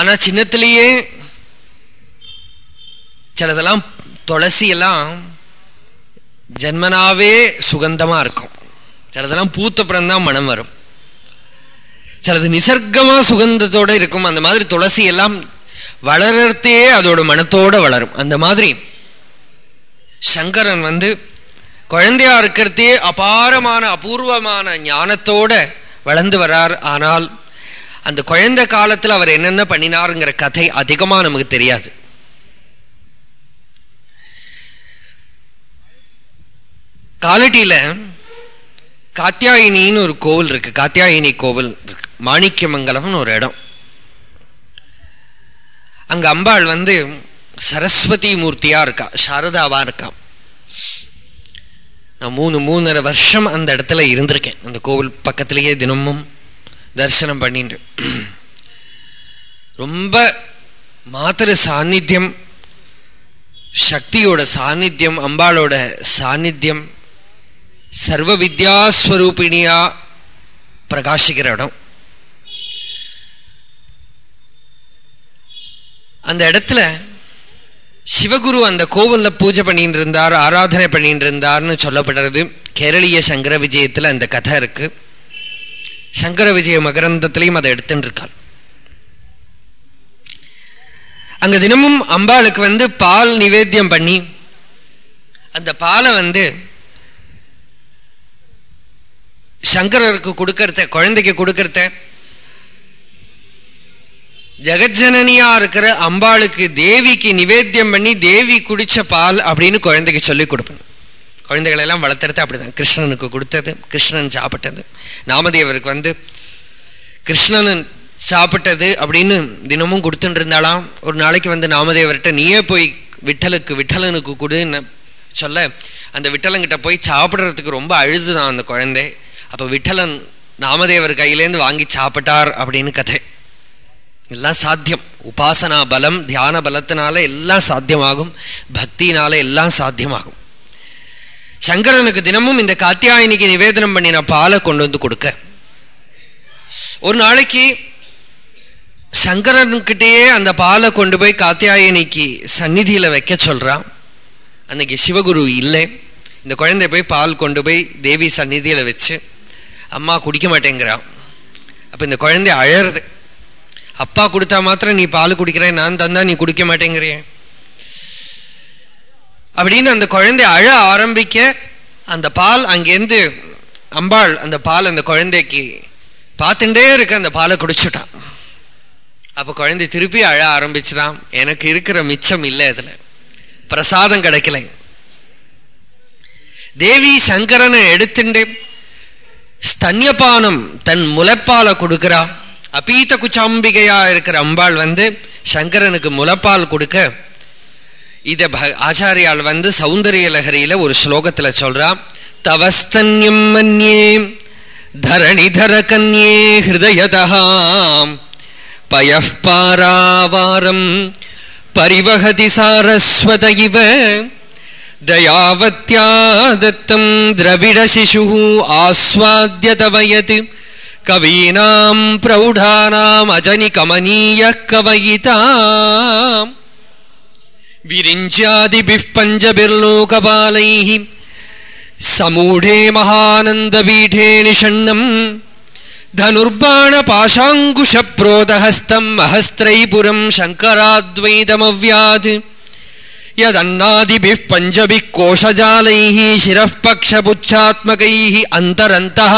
ஆனா சின்னத்திலேயே சிலதெல்லாம் துளசி எல்லாம் ஜென்மனாவே சுகந்தமா இருக்கும். சிலதெல்லாம் பூத்தப்புறம் தான் மனம் வரும். சிலது நிசர்க்கமா சுகந்தத்தோட இருக்கும். அந்த மாதிரி துளசி எல்லாம் வளர்றதே அதோட மனத்தோட வளரும். அந்த மாதிரி சங்கரன் வந்து குழந்தையா இருக்கிறதே அபாரமான அபூர்வமான ஞானத்தோட வளர்ந்து வரார். ஆனால் அந்த குழந்தை காலத்தில் அவர் என்னென்ன பண்ணினாருங்கிற கதை அதிகமாக நமக்கு தெரியாது. காலட்டியில் காத்தியாயினின்னு ஒரு கோவில் இருக்கு. காத்தியாயினி கோவில் இருக்கு. மாணிக்கமங்கலம்னு ஒரு இடம். அங்கே அம்பாள் வந்து சரஸ்வதி மூர்த்தியாக இருக்கா. சாரதாவாக இருக்கா. நான் மூணு மூணரை வருஷம் அந்த இடத்துல இருந்திருக்கேன். அந்த கோவில் பக்கத்திலேயே தினமும் தரிசனம் பண்ணிட்டு ரொம்ப மாத்திர சாநித்தியம் சக்தியோட சாநித்தியம் அம்பாளோட சாநித்தியம் சர்வ வித்யாஸ்வரூபிணியா பிரகாசிக்கிற இடம். அந்த இடத்துல சிவகுரு அந்த கோவிலில் பூஜை பண்ணிட்டு இருந்தார் ஆராதனை பண்ணிட்டு இருந்தார்னு சொல்லப்படுறது கேரளிய சங்கர விஜயத்தில் அந்த கதை இருக்குது சங்கர விஜய மகரந்தத்திலையும் அதை எடுத்துருக்காள் இருக்காள் அங்க தினமும் அம்பாளுக்கு வந்து பால் நிவேத்தியம் பண்ணி அந்த பாலை வந்து சங்கரருக்கு கொடுக்கறத குழந்தைக்கு கொடுக்கறத ஜெகஜனனியா இருக்கிற அம்பாளுக்கு தேவிக்கு நிவேத்தியம் பண்ணி தேவி குடிச்ச பால் அப்படின்னு குழந்தைக்கு சொல்லி கொடுப்பேன். குழந்தைகளெல்லாம் வளர்த்துறது அப்படிதான். கிருஷ்ணனுக்கு கொடுத்தது கிருஷ்ணன் சாப்பிட்டது. நாமதேவருக்கு வந்து கிருஷ்ணன் சாப்பிட்டது அப்படின்னு தினமும் கொடுத்துட்டு இருந்தாலாம் ஒரு நாளைக்கு வந்து நாமதேவர்கிட்ட நீயே போய் விட்டலுக்கு விட்டலனுக்கு கொடுன்னு சொல்ல அந்த விட்டலங்கிட்ட போய் சாப்பிட்றதுக்கு ரொம்ப அழுதுதான் அந்த குழந்தை. அப்போ விட்டலன் நாமதேவர் கையிலேருந்து வாங்கி சாப்பிட்டார் அப்படின்னு கதை. எல்லாம் சாத்தியம். உபாசனா பலம் தியான பலத்தினால எல்லாம் சாத்தியமாகும். பக்தினால எல்லாம் சாத்தியமாகும். சங்கரனுக்கு தினமும் இந்த காத்தியாயனிக்கு நிவேதனம் பண்ணின பாலை கொண்டு வந்து கொடுக்க. ஒரு நாளைக்கு சங்கரன்கிட்டயே அந்த பாலை கொண்டு போய் காத்தியாயனிக்கு சந்நிதியில் வைக்க சொல்கிறான் அன்னைக்கு சிவகுரு இல்லை. இந்த குழந்தை போய் பால் கொண்டு போய் தேவி சந்நிதியில் வச்சு அம்மா குடிக்க மாட்டேங்கிறான். அப்போ இந்த குழந்தை அழறது. அப்பா கொடுத்தா மாத்திரம் நீ பால் குடிக்கிறேன் நான் தந்தா நீ குடிக்க மாட்டேங்கிறிய. அப்படின்னு அந்த குழந்தை அழ ஆரம்பிக்க அந்த பால் அங்கேருந்து அம்பாள் அந்த பால் அந்த குழந்தைக்கு பார்த்துட்டே இருக்க அந்த பாலை குடிச்சுட்டான் அப்போ குழந்தை திருப்பி அழ ஆரம்பிச்சுதான். எனக்கு இருக்கிற மிச்சம் இல்லை அதில். பிரசாதம் கிடைக்கல. தேவி சங்கரனை எடுத்துட்டு ஸ்தன்யபானம் தன் முளைப்பாலை கொடுக்குறா. அபீத குச்சாம்பிகையா இருக்கிற அம்பாள் வந்து சங்கரனுக்கு முளைப்பால் கொடுக்க இத ஆச்சாரியால் வந்து சௌந்தரிய லகரியில ஒரு ஸ்லோகத்துல சொல்றான் தவஸ்தன்யம் மன்யே தரணிதர கன்யே ஹிருதயதாம் பயப்பாராவாரம் பரிவகதி சாரஸ்வத இவ தயாவத்யா தத்தம் திரவிட சிசு ஆஸ்வாத்திய தவயத் கவீனாம் பிரௌடானாம் அஜனி கமனீய கவயிதாம் विरिञ्च्यादिभिः पञ्चभिर्लोकपालैः समूढे महानन्दपीठे निषण्णम् धनुर्बाणपाशाङ्कुशप्रोदहस्तं महस्त्रैपुरं शङ्कराद्वैतमव्यात्। यदन्नादिभिः पञ्चभिः कोशजालैः शिरः पक्षपुच्छात्मकैः अन्तरन्तः।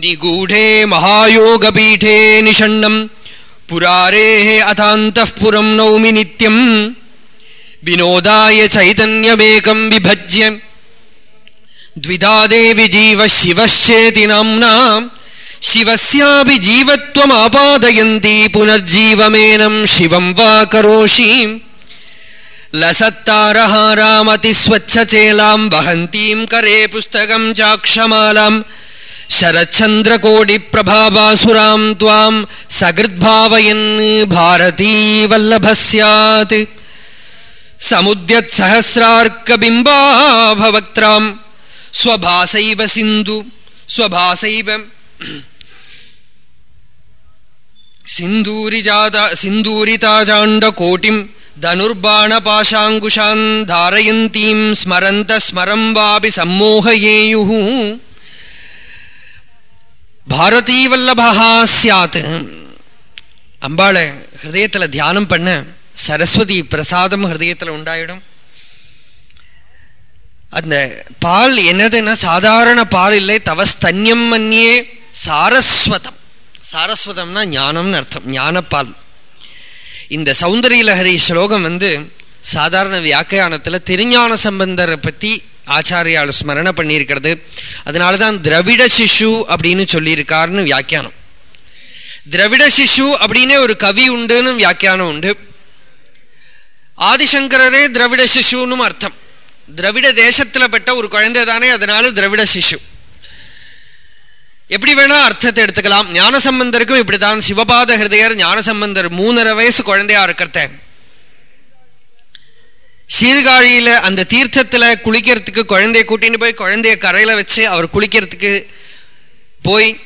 निगूढे महायोगपीठे निषण्णम्। पुरारेः अथान्तः पुरं नौमि नित्यम् विनोदाय चैतन्यमेकं विभज्य द्विधा देवि जीवः शिवश्चेति नाम्नाम् शिवस्यापि जीवत्वमापादयन्ती पुनर्जीवमेनं शिवं वा करोषि लसत्तारहारामतिस्वच्छचेलां वहन्तीं करे पुस्तकं चाक्षमालां शरच्चन्द्रकोटिप्रभावासुरां त्वां सकृद्भावयन् भारती वल्लभः சமுத்தியத் சகசிரார்க்கபிம்பாபவக்திராம் ஸ்வபாசைவ சிந்து ஸ்வபாசைவ சிந்தூரிஜாதா சிந்தூரிதாஜாண்ட கோட்டிம் தனுர்பாணபாஷாங்குஷான் தாரயந்தீம் ஸ்மரந்த ஸ்மரம் வாபி சம்மோகயேயு. பாரதீவல்லபா சாத் அம்பாளை ஹிருதயத்தில் தியானம் பண்ண சரஸ்வதி பிரசாதம் ஹிருதயத்தில் உண்டாயிடும். அந்த பால் என்னதுன்னா சாதாரண பால் இல்லை தவஸ்தன்யம் மன்னியே சாரஸ்வதம். சாரஸ்வதம்னா ஞானம்னு அர்த்தம் ஞானப்பால். இந்த சௌந்தரிய லஹரி ஸ்லோகம் வந்து சாதாரண வியாக்கியானத்தில் திருஞான சம்பந்தரை பற்றி ஆச்சாரியால் ஸ்மரண பண்ணியிருக்கிறது. அதனால தான் திரவிட சிஷு அப்படின்னு சொல்லியிருக்காருன்னு வியாக்கியானம். திரவிட சிஷு அப்படின்னே ஒரு கவி உண்டுன்னு வியாக்கியானம் உண்டு. ஆதிசங்கரரே திரவிட சிசுன்னு அர்த்தம். திரவிட தேசத்தில் பெற்ற ஒரு குழந்தை தானே அதனால திரவிட சிஷு எப்படி வேணா அர்த்தத்தை எடுத்துக்கலாம். ஞானசம்பந்தருக்கும் இப்படித்தான். சிவபாத ஹிருதயர் ஞானசம்பந்தர் மூணரை வயசு குழந்தையா இருக்கிறத. சீர்காழியில அந்த தீர்த்தத்துல குளிக்கிறதுக்கு குழந்தைய கூட்டின்னு போய் குழந்தைய கரையில வச்சு அவர் குளிக்கிறதுக்கு போய்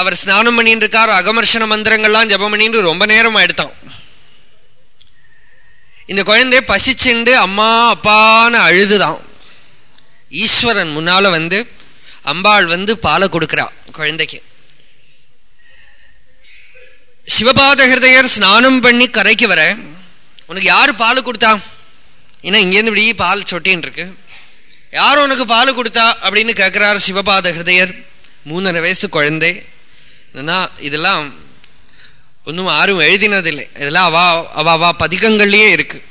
அவர் ஸ்நானம் பண்ணிட்டு இருக்கார். அகமர்ஷன மந்திரங்கள்லாம் ஜபம் பண்ணிட்டு ரொம்ப நேரம் ஆயிடுத்தான் இந்த குழந்தை பசிச்சுண்டு அம்மா அப்பான்னு அழுதுதான். ஈஸ்வரன் முன்னால வந்து அம்பாள் வந்து பாலை கொடுக்கிறா குழந்தைக்கு. சிவபாத ஹிருதயர் ஸ்நானம் பண்ணி கரைக்கு வர உனக்கு யார் பால் கொடுத்தா? ஏன்னா இங்கேருந்து இப்படி பால் சொட்டின்னு இருக்கு. யார் உனக்கு பால் கொடுத்தா? அப்படின்னு கேட்குறார் சிவபாத ஹிருதயர் மூணரை வயசு குழந்தை. இதெல்லாம் ஒன்றும் யாரும் எழுதினதில்லை. இதெல்லாம் அவா அவாவா அவா பதிகங்கள்லயே இருக்கு.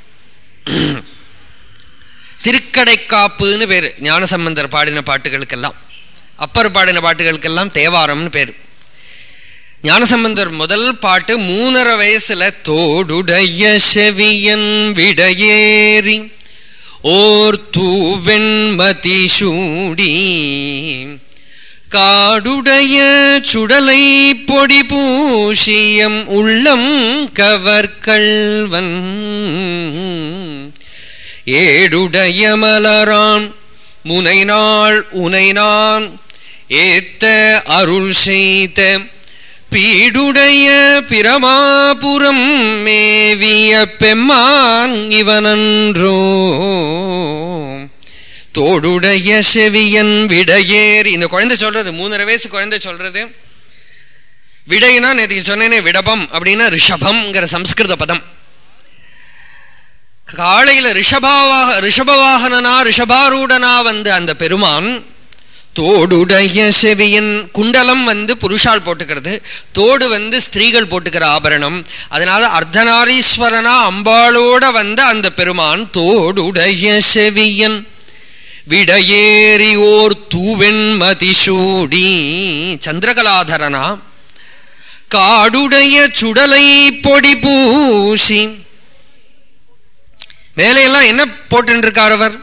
திருக்கடைக்காப்புன்னு பேர். ஞானசம்பந்தர் பாடின பாட்டுகளுக்கெல்லாம். அப்பர் பாடின பாட்டுகளுக்கெல்லாம் தேவாரம்னு பேர். ஞானசம்பந்தர் முதல் பாட்டு மூணரை வயசுல தோடுடைய செவியன் விடையேறி ஓர் தூவெண்மதி சூடி காடுடைய சுடலை பொடி பூஷியம் உள்ளம் கவர்கள்வன் ஏடுடைய மலரான் முனை நாள் உனை நான் ஏத்த அருள் செய்த பீடுடைய பிரமாபுரம் மேவிய பெம்மான் இவனன்றோ. தோடுடைய செவியன் விடையேறி இந்த குழந்தை சொல்றது மூணரை வயசு குழந்தை சொல்றது விடைனா நேற்று சொன்னேனே விடபம் அப்படின்னா ரிஷபம்ங்கிற சம்ஸ்கிருத பதம். காலையில் ரிஷபாவாக ரிஷபவாகனா ரிஷபாரூடனா வந்த அந்த பெருமான் தோடுடைய செவியன் குண்டலம் வந்து புருஷால் போட்டுக்கிறது தோடு வந்து ஸ்திரீகள் போட்டுக்கிற ஆபரணம் அதனால அர்த்தநாரீஸ்வரனா அம்பாளோட வந்த அந்த பெருமான் தோடுடைய செவியன் விடையேறி ஓர் தூவெண்மதிசூடி சந்திரகலாதரனா காடுடைய சுடலை பொடி பூசி. மேலையெல்லாம் என்ன போட்டுருக்கார் அவர்?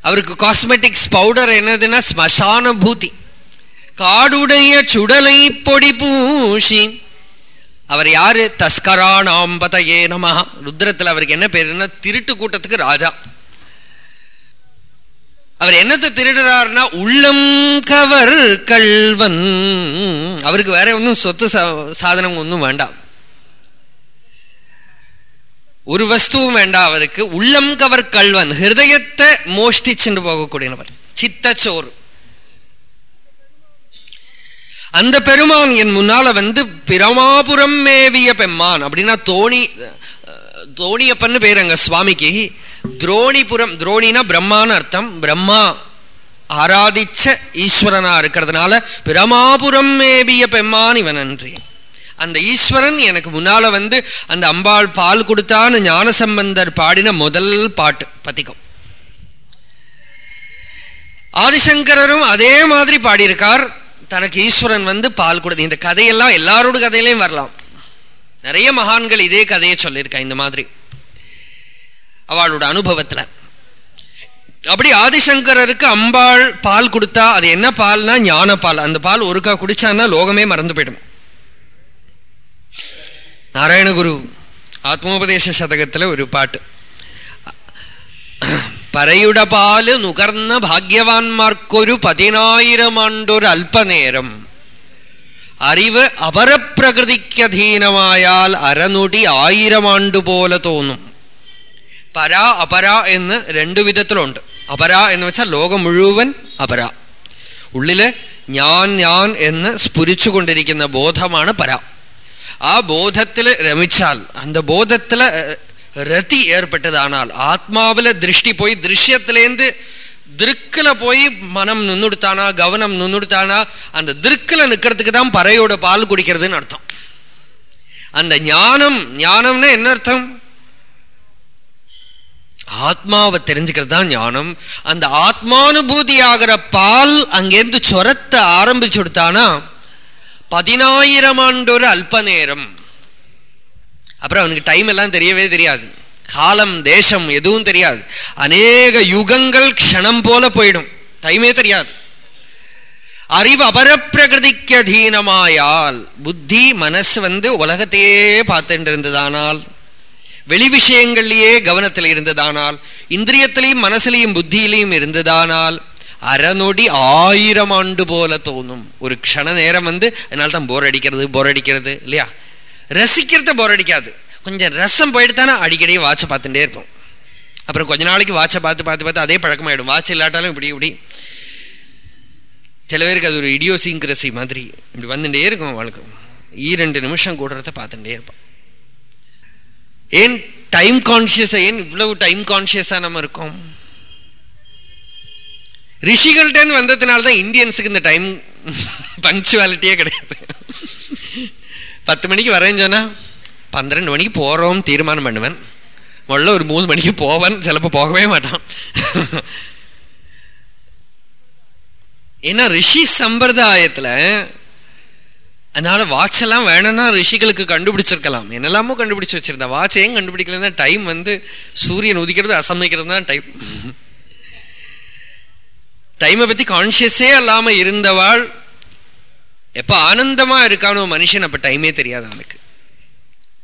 அவருக்கு காஸ்மெட்டிக்ஸ் பவுடர் என்னதுன்னா ஸ்மசான பூதி. காடுடைய சுடலை பொடி பூசி. அவர் யாரு? தஸ்கராணாம்பதையே நம ருத்ரத்தில் அவருக்கு என்ன பேருன்னா திருட்டு கூட்டத்துக்கு ராஜா. அவர் என்னத்தை திருடுறாருன்னா உள்ளம் கவர் கல்வன். அவருக்கு வேற ஒன்றும் சொத்து சாதனம் ஒன்றும் வேண்டாம். ஒரு வஸ்துவும் வேண்டாம் அவருக்கு. உள்ளம் கவர் கல்வன் ஹிருதயத்தை மோஷ்டிச்சுட்டு போகக்கூடியவர். சித்தச்சோறு. அந்த பெருமான் என் முன்னால வந்து பிரமாபுரம் மேவிய பெம்மான். அப்படின்னா தோணி தோணியப்பன்னு பேர் அங்க சுவாமிக்கு. துரோணிபுரம் துரோணினா பிரம்மான்னு அர்த்தம். பிரம்மா ஆராதிச்ச ஈஸ்வரனா இருக்கிறதுனால பிரமாபுரம் மேபிய பெம்மான் இவன் நன்றி அந்த ஈஸ்வரன் எனக்கு முன்னால வந்து அந்த அம்பாள் பால் கொடுத்தான்னு ஞானசம்பந்தர் பாடின முதல் பாட்டு பத்திக்கும் ஆதிசங்கரரும் அதே மாதிரி பாடியிருக்கார். தனக்கு ஈஸ்வரன் வந்து பால் கொடுத்து இந்த கதையெல்லாம் எல்லாரோட கதையிலையும் வரலாம். நிறைய மகான்கள் இதே கதையை சொல்லியிருக்கா இந்த மாதிரி. அவளோட அனுபவத்துல அப்படி ஆதிசங்கரருக்கு அம்பாள் பால் கொடுத்தா அது என்ன பால்னா ஞான பால் அந்த பால் ஒருக்கா குடிச்சான்னா லோகமே மறந்து போயிடும் நாராயணகுரு ആത്മോപദേശ ശതകത്തിലെ ഒരു പാട്ട് പറയുടെ പാല് നുകർന്ന ഭാഗ്യവാന്മാർക്കൊരു പതിനായിരം ആണ്ടൊരു അല്പനേരം അറിവ് അപരപ്രകൃതിക്കധീനമായാൽ അരനൊടി ആയിരം ആണ്ട് പോലെ തോന്നും പര അപര എന്ന് രണ്ടു വിധത്തിലുണ്ട് അപര എന്ന് വെച്ചാൽ ലോകം മുഴുവൻ അപര ഉള്ളില് ഞാൻ ഞാൻ എന്ന് സ്ഫുരിച്ചുകൊണ്ടിരിക്കുന്ന ബോധമാണ് പര ആ ബോധത്തിൽ രമിച്ചാൽ அந்த ബോധത്തിൽ ரதி ஏற்பட்டதானால் ஆத்மாவில திருஷ்டி போய் திருஷ்யத்திலேருந்து திருக்கில போய் மனம் நுண்ணுடுத்தானா கவனம் நுண்ணுடுத்தானா அந்த திருக்கில நிக்கிறதுக்கு தான் பறையோட பால் குடிக்கிறதுன்னு அர்த்தம் அந்த ஞானம் ஞானம்னா என்ன அர்த்தம் ஆத்மாவை தெரிஞ்சுக்கிறது தான் ஞானம். அந்த ஆத்மானுபூதி ஆகிற பால் அங்கேருந்து சொரத்த ஆரம்பிச்சு கொடுத்தானா? பதினாயிரம் ஆண்டொரு அல்ப நேரம் அப்புறம் அவனுக்கு டைம் எல்லாம் தெரியவே தெரியாது. காலம் தேசம் எதுவும் தெரியாது. அநேக யுகங்கள் க்ஷணம் போல போயிடும். டைமே தெரியாது. அறிவு அபரப்பிரகிருதிக்கு அதீனமாயால் புத்தி மனசு வந்து உலகத்தையே பார்த்துட்டு இருந்ததானால் வெளி விஷயங்கள்லேயே கவனத்தில் இருந்ததானால் இந்திரியத்திலையும் மனசுலையும் புத்தியிலையும் இருந்ததானால் அறநொடி ஆயிரம் ஆண்டு போல தோணும். ஒரு க்ஷண நேரம் வந்து அதனால தான் போர் அடிக்கிறது போர் அடிக்கிறது இல்லையா? ரசிக்கிறத போர் அடிக்காது. கொஞ்சம் ரசம் போயிட்டு அடிக்கடி வாட்சை பார்த்துட்டே இருப்போம். அப்புறம் கொஞ்ச நாளைக்கு வாட்சை பார்த்து பார்த்து பார்த்து அதே பழக்கமாயிடும். வாட்ச் இல்லாட்டாலும் இப்படி இப்படி. சில பேருக்கு அது ஒரு இடியோசிங்கிரசி மாதிரி. இப்படி வந்துட்டே இருக்கும் வாழ்க்கை. ரெண்டு நிமிஷம் கூடுறத பார்த்துட்டே இருப்பான் ஏன் டைம் கான்சியஸா ஏன் இவ்வளவு டைம் கான்சியஸா நம்ம இருக்கோம்? ரிஷிகள்டேன்னு வந்ததுனால தான் இந்தியன்ஸுக்கு இந்த டைம் பங்க்சுவாலிட்டியே கிடையாது. பத்து மணிக்கு வரேன்னு சொன்னா பன்னிரெண்டு மணிக்கு போறோம் தீர்மானம் பண்ணுவேன். முதல்ல ஒரு மூணு மணிக்கு போவன் சிலப்போ போகவே மாட்டான். ஏன்னா ரிஷி சம்பிரதாயத்தில் அதனால வாட்ச் எல்லாம் வேணும்னா ரிஷிகளுக்கு கண்டுபிடிச்சிருக்கலாம். என்னெல்லாமோ கண்டுபிடிச்சு வச்சிருந்தா. வாட்ச் ஏன் கண்டுபிடிக்கலன்னா டைம் வந்து சூரியன் உதிக்கிறது அசமிக்கிறது தான் டைம் டைமை பத்தி கான்சியஸே இல்லாம இருந்தவாள் எப்ப ஆனந்தமா இருக்கானோ மனுஷன் அப்ப டைமே தெரியாது அவனுக்கு.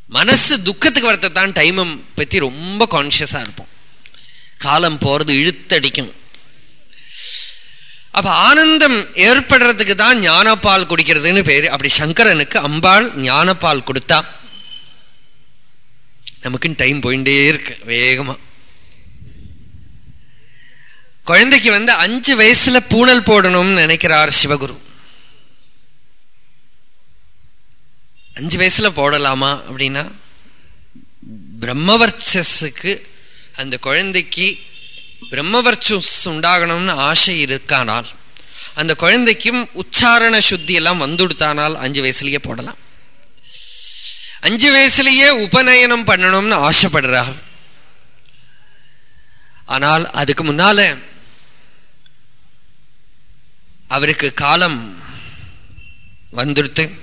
மனசு துக்கத்துக்கு வரத்தான் டைமை பத்தி ரொம்ப கான்சியஸா இருப்போம். காலம் போறது இழுத்தடிக்கும். அப்போ ஆனந்தம் ஏற்படுறதுக்கு தான் ஞானப்பால் குடிக்கிறதுன்னு பேர். அப்படி சங்கரனுக்கு அம்பாள் ஞானப்பால் கொடுத்தா நமக்குன்னு டைம் போயிட்டே இருக்கு வேகமாக குழந்தைக்கு வந்து அஞ்சு வயசுல பூனல் போடணும்னு நினைக்கிறார் சிவகுரு. அஞ்சு வயசுல போடலாமா அப்படின்னா பிரம்மவர்ச்சஸுக்கு அந்த குழந்தைக்கு பிரம்மவர்ச்சஸ் உண்டாகணும்னு ஆசை இருக்கானால் அந்த குழந்தைக்கும் உச்சாரண சுத்தி எல்லாம் வந்துடுத்தானால் அஞ்சு வயசுலயே போடலாம். அஞ்சு வயசுலயே உபநயனம் பண்ணணும்னு ஆசைப்படுறாள் ஆனால் அதுக்கு முன்னால அவருக்கு காலம் வந்துடுத்து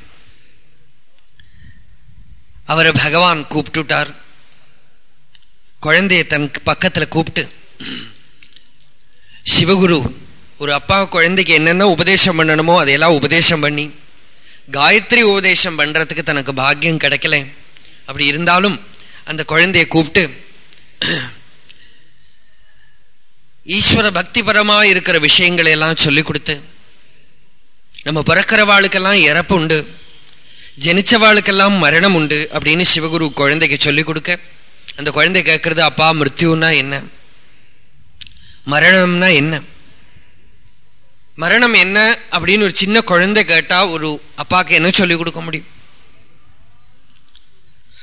அவரை பகவான் கூப்பிட்டுட்டார். குழந்தைய தன் பக்கத்துல கூப்பிட்டு சிவகுரு ஒரு அப்பா குழந்தைக்கு என்னென்ன உபதேசம் பண்ணணுமோ அதையெல்லாம் உபதேசம் பண்ணி காயத்ரி உபதேசம் பண்ணுறதுக்கு தனக்கு பாக்கியம் கிடைக்கல. அப்படி இருந்தாலும் அந்த குழந்தைய கூப்பிட்டு ஈஸ்வர பக்திபரமாக இருக்கிற விஷயங்களை எல்லாம் சொல்லி கொடுத்து நம்ம பிறக்கிறவாளுக்கெல்லாம் இறப்பு உண்டு ஜனிச்சவாளுக்கெல்லாம் மரணம் உண்டு அப்படின்னு சிவகுரு குழந்தைக்கு சொல்லிக் கொடுக்க அந்த குழந்தை கேட்கறது அப்பா மிருத்யுன்னா என்ன? மரணம்னா என்ன? மரணம் என்ன அப்படின்னு ஒரு சின்ன குழந்தை கேட்டால் ஒரு அப்பாக்கு என்ன சொல்லிக் கொடுக்க முடியும்?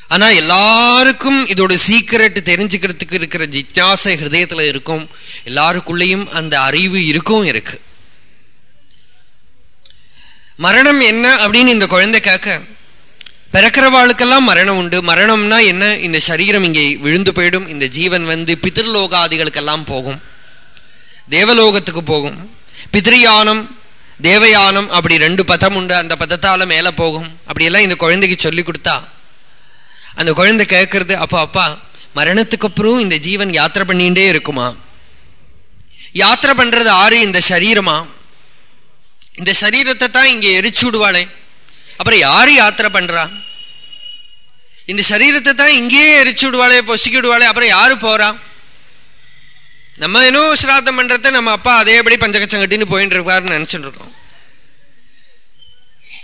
ஆனால் எல்லாருக்கும் இதோட சீக்கிரட் தெரிஞ்சுக்கிறதுக்கு இருக்கிற ஜிக்யாசை ஹிருதயத்தில் இருக்கும். எல்லாருக்குள்ளேயும் அந்த அறிவு இருக்கும் இருக்கு. மரணம் என்ன அப்படின்னு இந்த குழந்தை கேட்க பிறக்கிறவாளுக்கெல்லாம் மரணம் உண்டு. மரணம்னா என்ன? இந்த சரீரம் இங்கே விழுந்து போயிடும். இந்த ஜீவன் வந்து பிதிர்லோகாதிகளுக்கெல்லாம் போகும். தேவலோகத்துக்கு போகும். பித்ரியானம் தேவயானம் அப்படி ரெண்டு பதம் உண்டு. அந்த பதத்தால் மேலே போகும். அப்படியெல்லாம் இந்த குழந்தைக்கு சொல்லி கொடுத்தா. அந்த குழந்தை கேட்கறது அப்போ அப்பா மரணத்துக்கு அப்புறம் இந்த ஜீவன் யாத்திரை பண்ணிகிட்டே இருக்குமா? யாத்திரை பண்ணுறது ஆறு இந்த சரீரமா? இந்த சரீரத்தை தான் இங்கே எரிச்சு விடுவாளே. அப்புறம் யார் யாத்திரை பண்ணுறா இந்த சரீரத்தை தான் இங்கேயே எரிச்சு விடுவாளே பொசுக்கி விடுவாளே. அப்புறம் யார் போகிறா நம்ம இன்னும் சிராத்தம் பண்றத நம்ம அப்பா அதேபடி பஞ்சகச்சங்கட்டின்னு போயிட்டு இருப்பாருன்னு நினைச்சுட்டு இருக்கோம்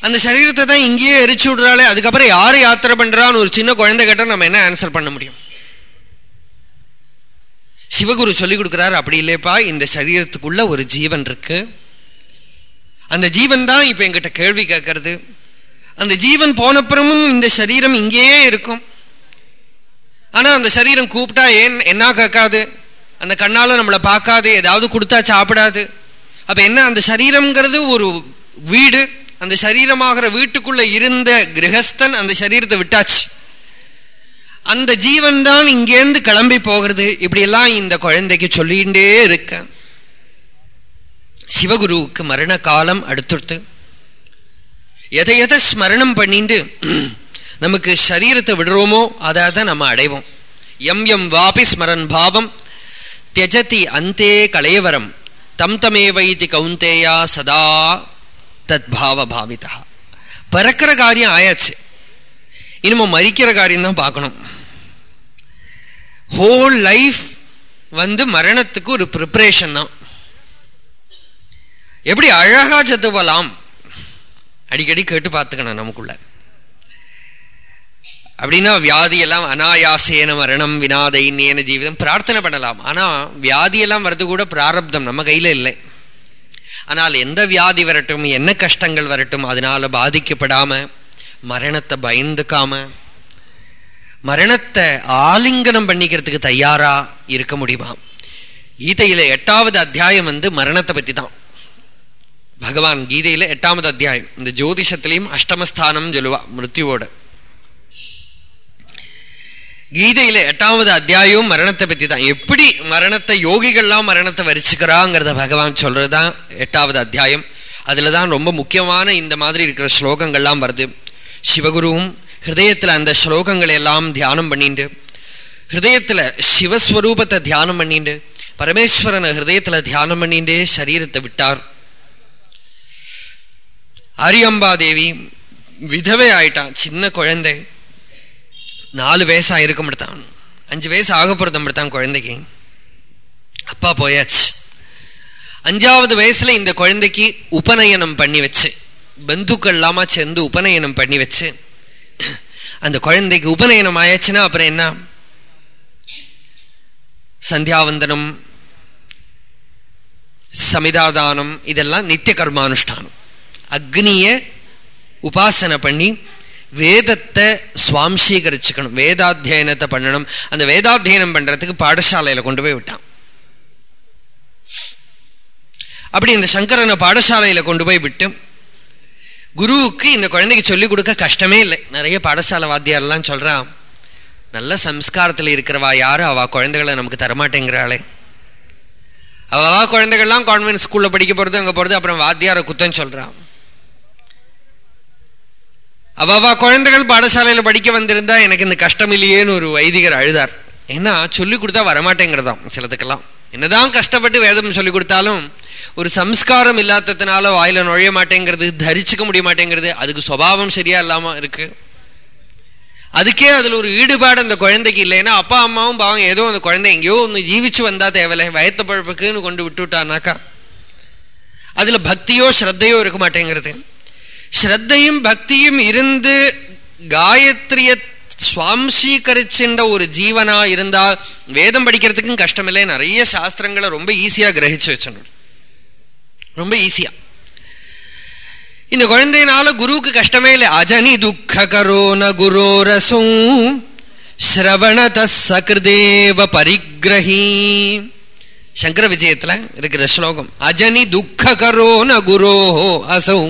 அந்த சரீரத்தை தான் இங்கேயே எரிச்சு விடுறாளே அதுக்கப்புறம் யார் யாத்திரை பண்றான்னு ஒரு சின்ன குழந்தை கேட்டால் நம்ம என்ன ஆன்சர் பண்ண முடியும்? சிவகுரு சொல்லிக் கொடுக்குறாரு அப்படி இல்லையப்பா இந்த சரீரத்துக்குள்ள ஒரு ஜீவன் இருக்கு. அந்த ஜீவன் தான் இப்ப எங்கிட்ட கேள்வி கேட்கறது. அந்த ஜீவன் போனப்புறமும் இந்த சரீரம் இங்கேயே இருக்கும். ஆனா அந்த சரீரம் கூப்பிட்டா ஏன் என்ன கேட்காது? அந்த கண்ணாலும் நம்மளை பார்க்காது ஏதாவது கொடுத்தா சாப்பிடாது. அப்போ என்ன அந்த சரீரம்ங்கிறது ஒரு வீடு. அந்த சரீரமாகிற வீட்டுக்குள்ளே இருந்த கிரகஸ்தன் அந்த சரீரத்தை விட்டாச்சு. அந்த ஜீவன் தான் இங்கேருந்து கிளம்பி போகிறது. இப்படியெல்லாம் இந்த குழந்தைக்கு சொல்லிகிட்டே இருக்க. சிவகுருவுக்கு மரண காலம் அடுத்துடுத்து. எதை எதை ஸ்மரணம் பண்ணிட்டு நமக்கு சரீரத்தை விடுறோமோ அதை தான் நம்ம அடைவோம். எம் எம் வாபி ஸ்மரன் பாவம். தியஜதி அந்தே கலையவரம் தம் தமேவைதி கவுந்தேயா சதா தத் பாவ பாவிதா பறக்கிற காரியம் ஆயாச்சு இனிமே மறிக்கிற காரியம் தான் பார்க்கணும் ஹோல் லைஃப் வந்து மரணத்துக்கு ஒரு ப்ரிப்பரேஷன் தான் எப்படி அழகா செத்து அடிக்கடி கேட்டு பார்த்துக்கணும் நமக்குள்ள அப்படின்னா வியாதி எல்லாம் அனாயாசேன மரணம் வினாதைன்னேன ஜீவிதம் பிரார்த்தனை பண்ணலாம். ஆனால் வியாதி எல்லாம் வரது கூட பிராரப்தம் நம்ம கையில் இல்லை. ஆனால் எந்த வியாதி வரட்டும் என்ன கஷ்டங்கள் வரட்டும் அதனால பாதிக்கப்படாம மரணத்தை பயந்துக்காம மரணத்தை ஆலிங்கனம் பண்ணிக்கிறதுக்கு தயாரா இருக்க முடியுமா? கீதையில எட்டாவது அத்தியாயம் வந்து மரணத்தை பத்தி தான் பகவான் கீதையில எட்டாவது அத்தியாயம். இந்த ஜோதிஷத்திலையும் அஷ்டமஸ்தானம் சொல்லுவா மிருத்யுவோட. கீதையில எட்டாவது அத்தியாயம் மரணத்தை பத்தி தான் எப்படி மரணத்தை யோகிகள்லாம் மரணத்தை வரிச்சுக்கிறாங்கிறத பகவான் சொல்றதுதான் எட்டாவது அத்தியாயம். அதுல தான் ரொம்ப முக்கியமான இந்த மாதிரி இருக்கிற ஸ்லோகங்கள்லாம் வருது. சிவகுருவும் ஹிருதயத்துல அந்த ஸ்லோகங்களை எல்லாம் தியானம் பண்ணிட்டு ஹிருதயத்துல சிவஸ்வரூபத்தை தியானம் பண்ணிட்டு பரமேஸ்வரனை ஹிருதயத்துல தியானம் பண்ணிட்டு சரீரத்தை விட்டார். ஆரியம்பா தேவி விதவை ஆயிட்டான் சின்ன குழந்தை. நாலு வயசா இருக்க மாட்டான். அஞ்சு வயசு ஆக போகிறது மாட்டான் குழந்தைக்கு. அப்பா போயாச்சு. அஞ்சாவது வயசுல இந்த குழந்தைக்கு உபநயனம் பண்ணி வச்சு பந்துக்கள் இல்லாம சேர்ந்து உபநயனம் பண்ணி வச்சு அந்த குழந்தைக்கு உபநயனம் ஆயாச்சுன்னா அப்புறம் என்ன? சந்தியாவந்தனம் சமிதாதானம் இதெல்லாம் நித்திய கர்மானுஷ்டானம். அக்னிய உபாசனை பண்ணி வேதத்தை சுவாம்சீகரிச்சுக்கணும். வேதாத்தியனத்தை பண்ணணும். அந்த வேதாத்தியனம் பண்றதுக்கு பாடசாலையில கொண்டு போய் விட்டான். அப்படி இந்த சங்கரனை பாடசாலையில கொண்டு போய் விட்டு குருவுக்கு இந்த குழந்தைக்கு சொல்லிக் கொடுக்க கஷ்டமே இல்லை. நிறைய பாடசாலை வாத்தியாரெல்லாம் சொல்கிறான் நல்ல சம்ஸ்காரத்தில் இருக்கிறவா யாரும் அவள் குழந்தைகளை நமக்கு தரமாட்டேங்கிறாளே. அவள் குழந்தைகள்லாம் கான்வென்ட் ஸ்கூலில் படிக்க போகிறது அங்கே போகிறது அப்புறம் வாத்தியார குத்தம் சொல்கிறான் அவவா குழந்தைகள் பாடசாலையில் படிக்க வந்திருந்தா எனக்கு இந்த கஷ்டம் இல்லையேன்னு ஒரு வைதிகர் அழுதார். ஏன்னா சொல்லி கொடுத்தா வரமாட்டேங்கிறதாம் சிலதுக்கெல்லாம். என்னதான் கஷ்டப்பட்டு வேதம் சொல்லி கொடுத்தாலும் ஒரு சம்ஸ்காரம் இல்லாததுனால வாயில நுழைய மாட்டேங்கிறது தரிச்சுக்க முடிய மாட்டேங்கிறது அதுக்கு சுவாவம் சரியா இல்லாம இருக்கு. அதுக்கே அதுல ஒரு ஈடுபாடு அந்த குழந்தைக்கு இல்லைன்னா அப்பா அம்மாவும் பாவம் ஏதோ அந்த குழந்தை எங்கேயோ ஒன்று ஜீவிச்சு வந்தா தேவையில்லை வயத்த பழப்புக்குன்னு கொண்டு விட்டுட்டானாக்கா அதுல பக்தியோ ஸ்ரத்தையோ இருக்க மாட்டேங்கிறது. ஸ்ரத்தையும் பக்தியும் இருந்து காயத்ரிய சுவாம்சீகரிச்சின்ற ஒரு ஜீவனா இருந்தால் வேதம் படிக்கிறதுக்கும் கஷ்டமில்லை. நிறைய சாஸ்திரங்களை ரொம்ப ஈஸியா கிரகிச்சு வச்சிடணும். ரொம்ப ஈஸியா இந்த குழந்தையினால குருவுக்கு கஷ்டமே இல்லை. அஜனி துக்க கரோன குரோரசும் ஸ்ரவணத சகிருதேவ பரிகிரகி சங்கர விஜயத்துல இருக்கிற ஸ்லோகம் அஜனி துக்க கரோன குரோஹோ அசௌ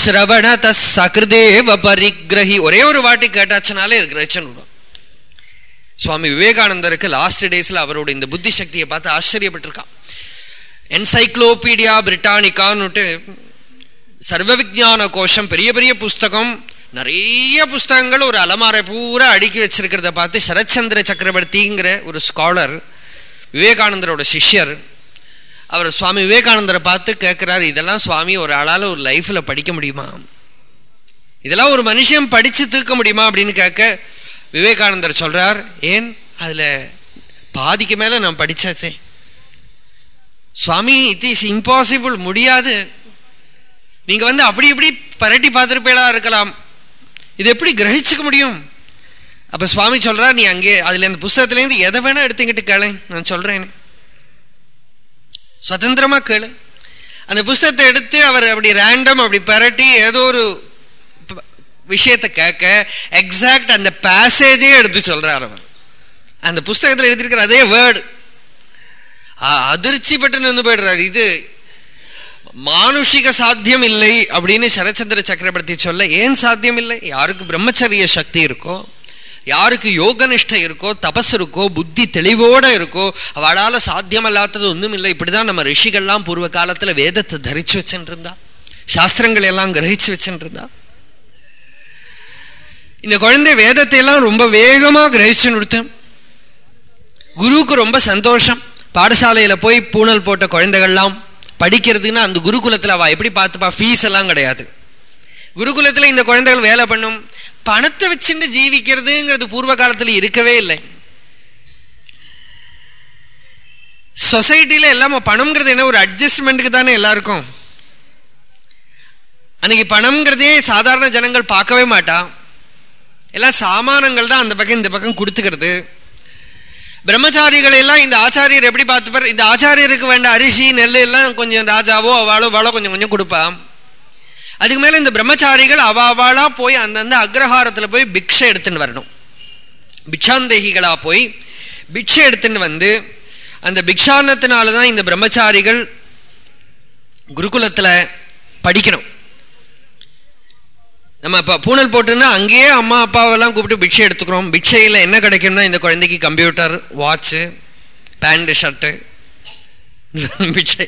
ஸ்ரவணத சகிருதேவ பரிகிரகி ஒரே ஒரு வாட்டி கேட்டாச்சுனாலே இது கிரச்சன் விடும். சுவாமி விவேகானந்தருக்கு லாஸ்ட் டேஸ்ல அவரோட இந்த புத்தி சக்தியை பார்த்து ஆச்சரியப்பட்டிருக்கான். என்சைக்ளோபீடியா பிரிட்டானிக்கான்னுட்டு சர்வ விஜான கோஷம் பெரிய பெரிய புஸ்தகம் நிறைய புஸ்தகங்கள் ஒரு அலமாரை பூரா அடுக்கி வச்சிருக்கிறத பார்த்து சரச்சந்திர சக்கரவர்த்திங்கிற ஒரு ஸ்காலர் விவேகானந்தரோட சிஷ்யர் அவர் சுவாமி விவேகானந்தரை பார்த்து கேட்குறாரு இதெல்லாம் சுவாமி ஒரு ஆளால் ஒரு லைஃப்பில் படிக்க முடியுமா? இதெல்லாம் ஒரு மனுஷன் படித்து தீர்க்க முடியுமா? அப்படின்னு கேட்க விவேகானந்தர் சொல்கிறார் ஏன்? அதில் பாதிக்கு மேலே நான் படிச்சாச்சே. சுவாமி இட் இஸ் இம்பாசிபிள் முடியாது. நீங்கள் வந்து அப்படி இப்படி பரட்டி பார்த்துருப்பேளா இருக்கலாம். இது எப்படி கிரகிச்சுக்க முடியும்? அப்போ சுவாமி சொல்கிறார் நீ அங்கே அதில் அந்த புஸ்தகத்துலேருந்து எதை வேணால் எடுத்துக்கிட்டு கேளேன் நான் சொல்றேன் சுதந்திரமா கேளு. அந்த புஸ்தகத்தை எடுத்து அவர் அப்படி ரேண்டம் அப்படி பரட்டி ஏதோ ஒரு விஷயத்தை கேட்க எக்ஸாக்ட் அந்த பேசேஜே எடுத்து சொல்றார் அவர். அந்த புஸ்தகத்தில் எழுதியிருக்கிற அதே வேர்டு அதிர்ச்சி பட்டு நின்று போயிடுறாரு. இது மானுஷிக சாத்தியம் இல்லை அப்படின்னு சரச்சந்திர சக்கரவர்த்தி சொல்ல ஏன் சாத்தியம் இல்லை? யாருக்கு பிரம்மச்சரிய சக்தி இருக்கோ? யாருக்கு யோக நிஷ்டை இருக்கோ தபஸ் இருக்கோ புத்தி தெளிவோட இருக்கோ அவளால சாத்தியமல்லாத்தது ஒன்றும் இல்லை இப்படிதான் நம்ம ரிஷிகள்லாம் பூர்வ காலத்துல வேதத்தை தரிச்சு வச்சுருந்தா சாஸ்திரங்கள் எல்லாம் கிரகிச்சு வச்சுருந்தா இருந்தா இந்த குழந்தை வேதத்தை எல்லாம் ரொம்ப வேகமாக கிரகிச்சு நிறுத்தேன் குருவுக்கு ரொம்ப சந்தோஷம். பாடசாலையில போய் பூணல் போட்ட குழந்தைகள்லாம் படிக்கிறதுன்னா அந்த குருகுலத்துல அவள் எப்படி பார்த்துப்பா? ஃபீஸ் எல்லாம் கிடையாது. குருகுலத்துல இந்த குழந்தைகள் வேலை பண்ணும். பணத்தை வச்சுட்டு ஜீவிக்கிறதுங்கிறது பூர்வ காலத்தில் இருக்கவே இல்லை. சொசைட்டியில எல்லாமே பணம்ங்கிறது என்ன ஒரு அட்ஜஸ்ட்மெண்ட்டுக்கு தானே எல்லாருக்கும். அன்னைக்கு பணம்ங்கிறதே சாதாரண ஜனங்கள் பார்க்கவே மாட்டா. எல்லாம் சாமானங்கள் தான் அந்த பக்கம் இந்த பக்கம் கொடுத்துக்கிறது. பிரம்மச்சாரிகளை எல்லாம் இந்த ஆச்சாரியர் எப்படி பார்த்துப்பார்? இந்த ஆச்சாரியருக்கு வேண்ட அரிசி நெல் எல்லாம் கொஞ்சம் ராஜாவோ அவளோ வாழோ கொஞ்சம் கொஞ்சம் கொடுப்பா. அதுக்கு மேல இந்த பிரம்மச்சாரிகள் அவாவாளா போய் அந்தந்த அக்ரஹாரத்துல போய் பிக்ஷை எடுத்துன்னு வரணும். பிக்ஷாந்தேகிகளா போய் பிக்ஷை எடுத்துன்னு வந்து அந்த பிக்ஷானத்தினாலதான் இந்த பிரம்மச்சாரிகள் குருகுலத்துல படிக்கணும். நம்ம இப்போ பூனல் போட்டுன்னா அங்கேயே அம்மா அப்பாவெல்லாம் கூப்பிட்டு பிக்ஷை எடுத்துக்கிறோம். பிக்ஷையில் என்ன கிடைக்கும்னா இந்த குழந்தைக்கு கம்ப்யூட்டர் வாட்சு பேண்ட் ஷர்ட்டு. பிக்ஷை.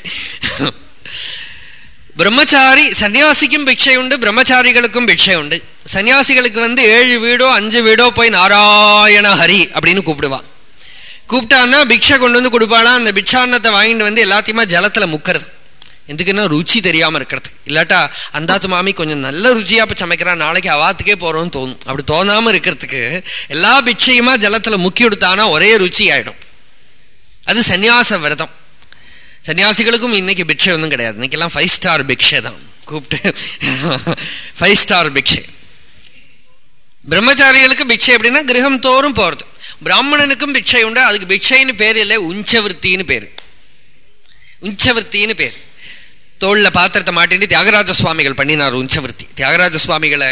பிரம்மச்சாரி சன்னியாசிக்கும் பிக்ஷை உண்டு பிரம்மச்சாரிகளுக்கும் பிக்ஷை உண்டு சன்னியாசிகளுக்கு வந்து ஏழு வீடோ அஞ்சு வீடோ போய் நாராயண ஹரி அப்படின்னு கூப்பிடுவான் கூப்பிட்டான்னா பிக்ஷை கொண்டு வந்து கொடுப்பானா அந்த பிக்ஷான்னத்தை வாங்கிட்டு வந்து எல்லாத்தையுமே ஜலத்தில் முக்கிறது எதுக்குன்னா ருச்சி தெரியாமல் இருக்கிறது இல்லாட்டா அந்தாத்து மாமி கொஞ்சம் நல்ல ருச்சியாக இப்போ சமைக்கிறான் நாளைக்கு அவாத்துக்கே போகிறோம்னு தோணும் அப்படி தோணாமல் இருக்கிறதுக்கு எல்லா பிக்ஷையுமா ஜலத்தில் முக்கி கொடுத்தானா ஒரே ருச்சி ஆகிடும் அது சந்நியாச விரதம் சன்னியாசிகளுக்கும் இன்னைக்கு பிக்ஷை ஒன்றும் கிடையாது. இன்னைக்கெல்லாம் ஃபைவ் ஸ்டார் பிக்ஷை தான். கூப்பிட்டு ஃபைவ் ஸ்டார் பிக்ஷை. பிரம்மச்சாரிகளுக்கு பிக்ஷை எப்படின்னா கிரகம் தோறும் போகிறது பிராமணனுக்கும் பிக்ஷை உண்டு. அதுக்கு பிக்ஷைன்னு பேர் இல்லை உஞ்சவருத்தின்னு பேர். உஞ்சவருத்தின்னு பேர். தோளில் பாத்திரத்தை மாட்டிட்டு தியாகராஜ சுவாமிகள் பண்ணினார் உஞ்சவர்த்தி. தியாகராஜ சுவாமிகளை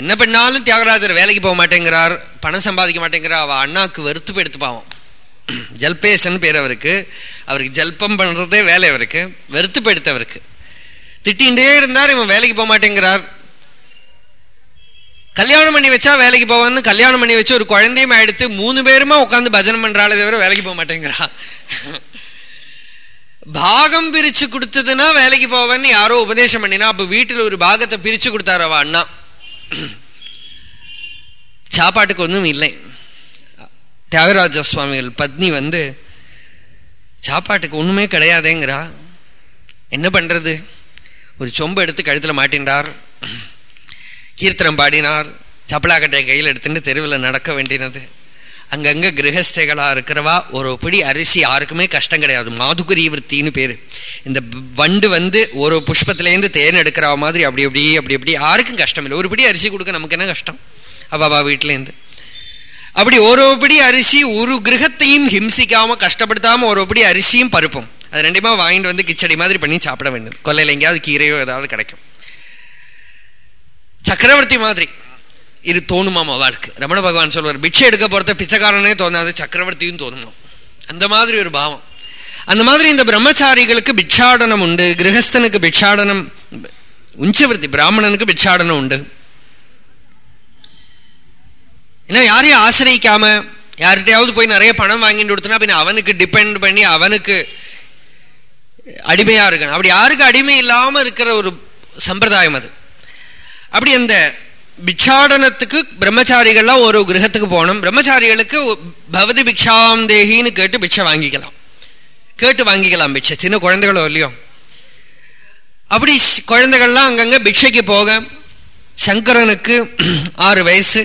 என்ன பண்ணாலும் தியாகராஜர் வேலைக்கு போக மாட்டேங்கிறார் பணம் சம்பாதிக்க மாட்டேங்கிறார் அவள் அண்ணாவுக்கு வெறுத்து எடுத்து பாவம் ஜல்பேசன் பேர் அவருக்கு. அவருக்கு ஜல்பம் பண்ணுறதே வேலை அவருக்கு. வெறுத்து அவருக்கு. திட்டிகிட்டே இருந்தார் இவன் வேலைக்கு போக மாட்டேங்கிறார். கல்யாணம் பண்ணி வச்சா வேலைக்கு போவான்னு கல்யாணம் பண்ணி வச்சு ஒரு குழந்தையும் எடுத்து மூணு பேருமா உட்காந்து பஜனை பண்றாளே தவிர வேலைக்கு போக மாட்டேங்கிறா. பாகம் பிரிச்சு கொடுத்ததுன்னா வேலைக்கு போவேன்னு யாரோ உபதேசம் பண்ணினா அப்ப வீட்டில் ஒரு பாகத்தை பிரிச்சு கொடுத்தாரவா அண்ணா. சாப்பாட்டுக்கு ஒன்றும் இல்லை. தியாகராஜ சுவாமிகள் பத்னி வந்து சாப்பாட்டுக்கு ஒன்றுமே கிடையாதேங்கிறா. என்ன பண்ணுறது ஒரு சொம்பு எடுத்து கழுத்தில் மாட்டின்றார். கீர்த்தனம் பாடினார். சப்பலாக்கட்டையை கையில் எடுத்துட்டு தெருவில் நடக்க வேண்டினது. அங்கங்கே கிரகஸ்தைகளாக இருக்கிறவா ஒரு பிடி அரிசி யாருக்குமே கஷ்டம் கிடையாது. மாதுகுரி விற்த்தின்னு பேர். இந்த வண்டு வந்து ஒரு புஷ்பத்துலேருந்து தேன் எடுக்கிற மாதிரி அப்படி அப்படி அப்படி அப்படி யாருக்கும் கஷ்டம் இல்லை. ஒரு பிடி அரிசி கொடுக்க நமக்கு என்ன கஷ்டம்? அப்பாபா வீட்டிலேருந்து அப்படி ஒரு அரிசி ஒரு கிரகத்தையும் ஹிம்சிக்காம கஷ்டப்படுத்தாம ஒரு அரிசியும் பருப்பும். அது ரெண்டுமா வாங்கிட்டு வந்து கிச்சடி மாதிரி பண்ணி சாப்பிட வேண்டும். கொல்லையில் எங்கேயாவது கீரையோ ஏதாவது கிடைக்கும். சக்கரவர்த்தி மாதிரி. இது தோணுமாம் அவளுக்கு ரமண பகவான் சொல்வார் பிட்சை எடுக்க போறத பிச்சைக்காரனே தோணாது சக்கரவர்த்தியும் தோணுமா? அந்த மாதிரி ஒரு பாவம். அந்த மாதிரி இந்த பிரம்மச்சாரிகளுக்கு பிட்சாடனம் உண்டு கிரகஸ்தனுக்கு பிட்சாடனம் உஞ்சவர்த்தி பிராமணனுக்கு பிட்சாடனம் உண்டு. ஏன்னா யாரையும் ஆசிரியிக்காம யார்கிட்டையாவது போய் நிறைய பணம் வாங்கிட்டு கொடுத்தனா பின்ன அவனுக்கு டிபெண்ட் பண்ணி அவனுக்கு அடிமையாக இருக்கணும். அப்படி யாருக்கு அடிமை இல்லாமல் இருக்கிற ஒரு சம்பிரதாயம் அது. அப்படி அந்த பிக்ஷாடனத்துக்கு பிரம்மச்சாரிகள்லாம் ஒரு கிரகத்துக்கு போகணும். பிரம்மச்சாரிகளுக்கு பவதி பிக்ஷாம் தேகின்னு கேட்டு பிக்ஷை வாங்கிக்கலாம். கேட்டு வாங்கிக்கலாம் பிக்ஷை. சின்ன குழந்தைகளோ இல்லையோ. அப்படி குழந்தைகள்லாம் அங்கங்கே பிக்ஷைக்கு போக சங்கரனுக்கு ஆறு வயசு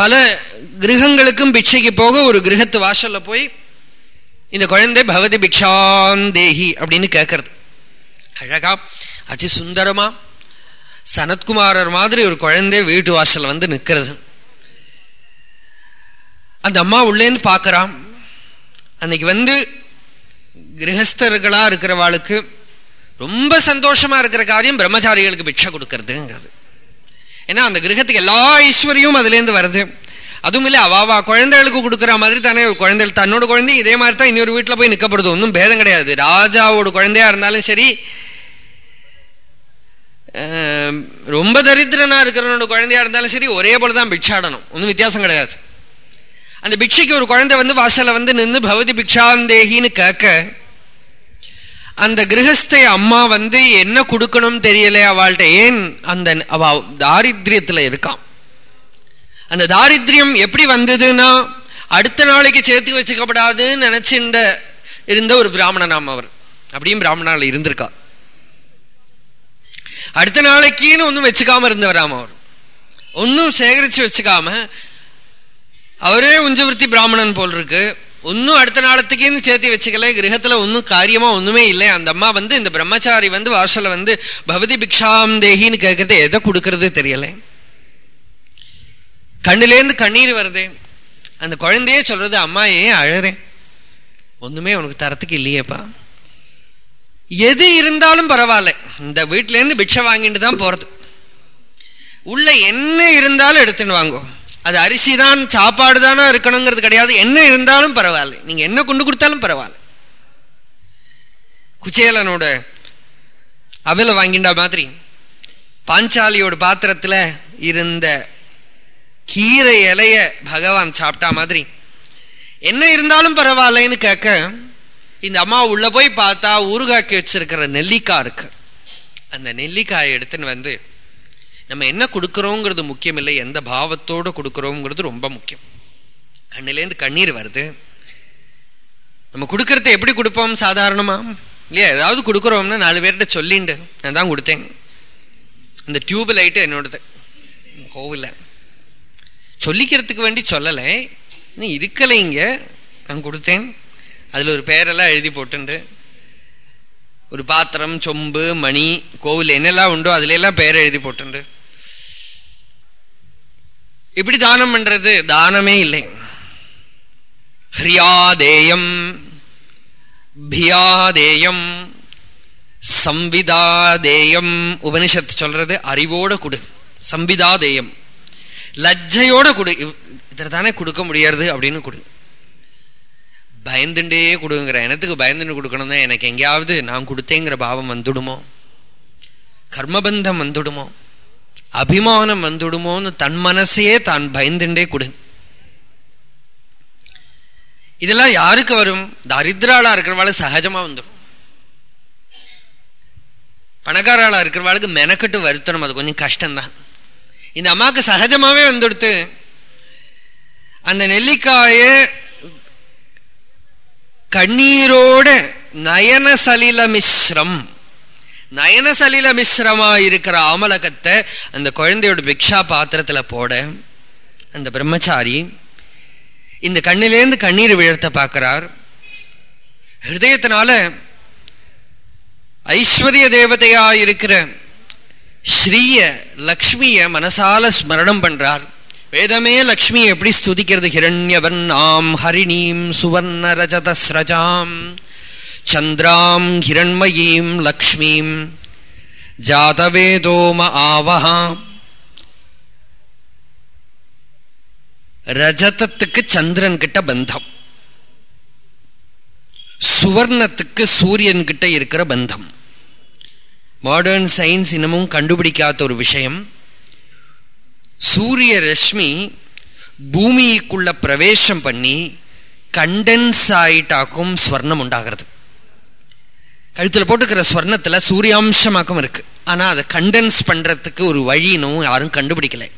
பல கிரகங்களுக்கும் பிக்ஷைக்கு போக ஒரு கிரகத்து வாசல்ல போய் இந்த குழந்தை பகவதி பிக்ஷாந்தேகி அப்படின்னு கேட்கறது அழகா அதி சுந்தரமா சனத்குமாரர் மாதிரி ஒரு குழந்தை வீட்டு வாசல் வந்து நிற்கிறது அந்த அம்மா உள்ளேன்னு பார்க்கறான் அன்னைக்கு வந்து கிரகஸ்தர்களா இருக்கிறவாளுக்கு ரொம்ப சந்தோஷமா இருக்கிற காரியம் பிரம்மச்சாரிகளுக்கு பிக்ஷை கொடுக்கறதுங்கிறது. ஏன்னா அந்த கிரகத்துக்கு எல்லா ஐஸ்வர்யமும் அதுலேருந்து வருது. அதுவும் இல்லை அவாவா குழந்தைகளுக்கு கொடுக்குற மாதிரி தானே குழந்தைகள் தன்னோட குழந்தை இதே மாதிரி தான் இன்னொரு வீட்டில் போய் நிற்கப்படுது. ஒன்றும் பேதம் கிடையாது. ராஜாவோட குழந்தையா இருந்தாலும் சரி ரொம்ப தரித்திரனா இருக்கிறவனோட குழந்தையா இருந்தாலும் சரி ஒரே போல தான் பிக்ஷாடணும் ஒன்றும் வித்தியாசம் கிடையாது. அந்த பிக்ஷைக்கு ஒரு குழந்தை வந்து வாசல்ல வந்து நின்று பவதி பிக்ஷாந்தேகின்னு கேட்க அந்த கிரகஸ்தை அம்மா வந்து என்ன கொடுக்கணும் தெரியல அவள்கிட்ட. ஏன் அந்த அவ தாரித்யத்துல இருக்கான் அந்த தாரித்யம் எப்படி வந்ததுன்னா அடுத்த நாளைக்கு சேர்த்து வச்சுக்கப்படாதுன்னு நினைச்சுண்ட இருந்த ஒரு பிராமணனாம் அவர். அப்படியும் பிராமணால இருந்திருக்கா. அடுத்த நாளைக்குன்னு ஒன்றும் வச்சுக்காம இருந்தவராம் அவர். ஒன்றும் சேகரிச்சு வச்சுக்காம அவரே உஞ்சவர்த்தி பிராமணன் போல் இருக்கு. ஒன்னும் அடுத்த நாளத்துக்கேன்னு சேர்த்து வச்சுக்கல கிரகத்துல ஒன்னும் காரியமா ஒண்ணுமே இல்லை. அந்த அம்மா வந்து இந்த பிரம்மச்சாரி வந்து வாசல வந்து பவதி பிக்ஷாம் தேகின்னு கேட்கறது எதை கொடுக்கறது தெரியல. கண்ணிலேருந்து கண்ணீர் வருது. அந்த குழந்தையே சொல்றது அம்மா ஏன் அழறேன் ஒண்ணுமே உனக்கு தரத்துக்கு இல்லையேப்பா. எது இருந்தாலும் பரவாயில்ல. இந்த வீட்டிலேருந்து பிக்ஷை வாங்கிட்டு தான் போறது. உள்ள என்ன இருந்தாலும் எடுத்துன்னு வாங்குவோம் அது அரிசி தான் சாப்பாடு தானே இருக்கணுங்கிறது கிடையாது. என்ன இருந்தாலும் பரவாயில்ல. நீங்க என்ன கொண்டு கொடுத்தாலும் பரவாயில்ல. குச்சேலனோட அவல வாங்கிண்டா மாதிரி பாஞ்சாலியோட பாத்திரத்துல இருந்த கீரை இலைய பகவான் சாப்பிட்டா மாதிரி என்ன இருந்தாலும் பரவாயில்லன்னு கேட்க இந்த அம்மா உள்ள போய் பார்த்தா ஊறுகாக்கி வச்சிருக்கிற நெல்லிக்காய் இருக்கு. அந்த நெல்லிக்காயை எடுத்துன்னு வந்து நம்ம என்ன கொடுக்குறோங்கிறது முக்கியம் இல்லை எந்த பாவத்தோடு கொடுக்குறோங்கிறது ரொம்ப முக்கியம். கண்ணிலேருந்து கண்ணீர் வருது. நம்ம கொடுக்கறத எப்படி கொடுப்போம் சாதாரணமா? இல்லையா? ஏதாவது கொடுக்குறோம்னா நாலு பேர்கிட்ட சொல்லிண்டு நான் தான் கொடுத்தேன். இந்த டியூப் லைட்டு என்னோடது. கோவில சொல்லிக்கிறதுக்கு வேண்டி சொல்லலை. இன்னும் இருக்கலை இங்கே. நான் கொடுத்தேன். அதில் ஒரு பேரெல்லாம் எழுதி போட்டுண்டு. ஒரு பாத்திரம் சொம்பு மணி கோவில் என்னெல்லாம் உண்டோ அதுல எல்லாம் எழுதி போட்டுண்டு. இப்படி தானம் பண்றது? தானமே இல்லை. ஹிரியாதேயம் பியாதேயம் சம்விதாதேயம். உபனிஷத்து சொல்றது அறிவோட கொடு. சம்விதாதேயம். லஜ்ஜையோட கொடு. இதில் தானே கொடுக்க முடியாது அப்படின்னு கொடு. பயந்துட்டே கொடுங்கிற. எனத்துக்கு பயந்துட்டு கொடுக்கணும்னா எனக்கு எங்கேயாவது நான் கொடுத்தேங்கிற பாவம் வந்துடுமோ? கர்மபந்தம் வந்துடுமோ? அபிமானம் வந்துடுமோன்னு தன் மனசையே தான் பயந்துண்டே கொடு இதெல்லாம் யாருக்கு வரும்? தரித்திராளா இருக்கிறவாளு சகஜமா வந்துடும். பணக்காராளா இருக்கிறவாளுக்கு மெனக்கட்டு வருத்தணும். அது கொஞ்சம் கஷ்டம்தான். இந்த அம்மாவுக்கு சகஜமாவே வந்துடுத்து. அந்த நெல்லிக்காய கண்ணீரோட நயன சலில மிஸ்ரம் நயனசலில மிஸ்ரமா இருக்கிற ஆமலகத்தை அந்த குழந்தையோட பிக்ஷா பாத்திரத்துல போட அந்த பிரம்மச்சாரி இந்த கண்ணிலேருந்து கண்ணீர் விழத்த பார்க்கிறார். ஹிருதயத்தினால ஐஸ்வர்ய தேவதையா இருக்கிற ஸ்ரீய லக்ஷ்மிய மனசால ஸ்மரணம் பண்றார். வேதமே லக்ஷ்மியை எப்படி ஸ்துதிக்கிறது? ஹிரண்யவன் ஆம் ஹரிணீம் சுவர்ண ரஜத ஸ்ரஜாம் சந்திராம் ஹிரண்மயீம் லக்ஷ்மீம் ஜாதவேதோம ஆவஹா. ரஜதத்துக்கு சந்திரன் கிட்ட பந்தம். சுவர்ணத்துக்கு சூரியன் கிட்ட இருக்கிற பந்தம். மாடர்ன் சயின்ஸ் இன்னமும் கண்டுபிடிக்காத ஒரு விஷயம். சூரிய ரஷ்மி பூமிக்குள்ள பிரவேசம் பண்ணி கண்டென்ஸ் ஆயிட்டாக்கும் ஸ்வர்ணம் உண்டாகிறது. கழுத்தில் போட்டுக்கிற ஸ்வர்ணத்தில் சூரியாம்சமாக்கம் இருக்கு. ஆனால் அதை கண்டென்ஸ் பண்ணுறதுக்கு ஒரு வழினும் யாரும் கண்டுபிடிக்கல.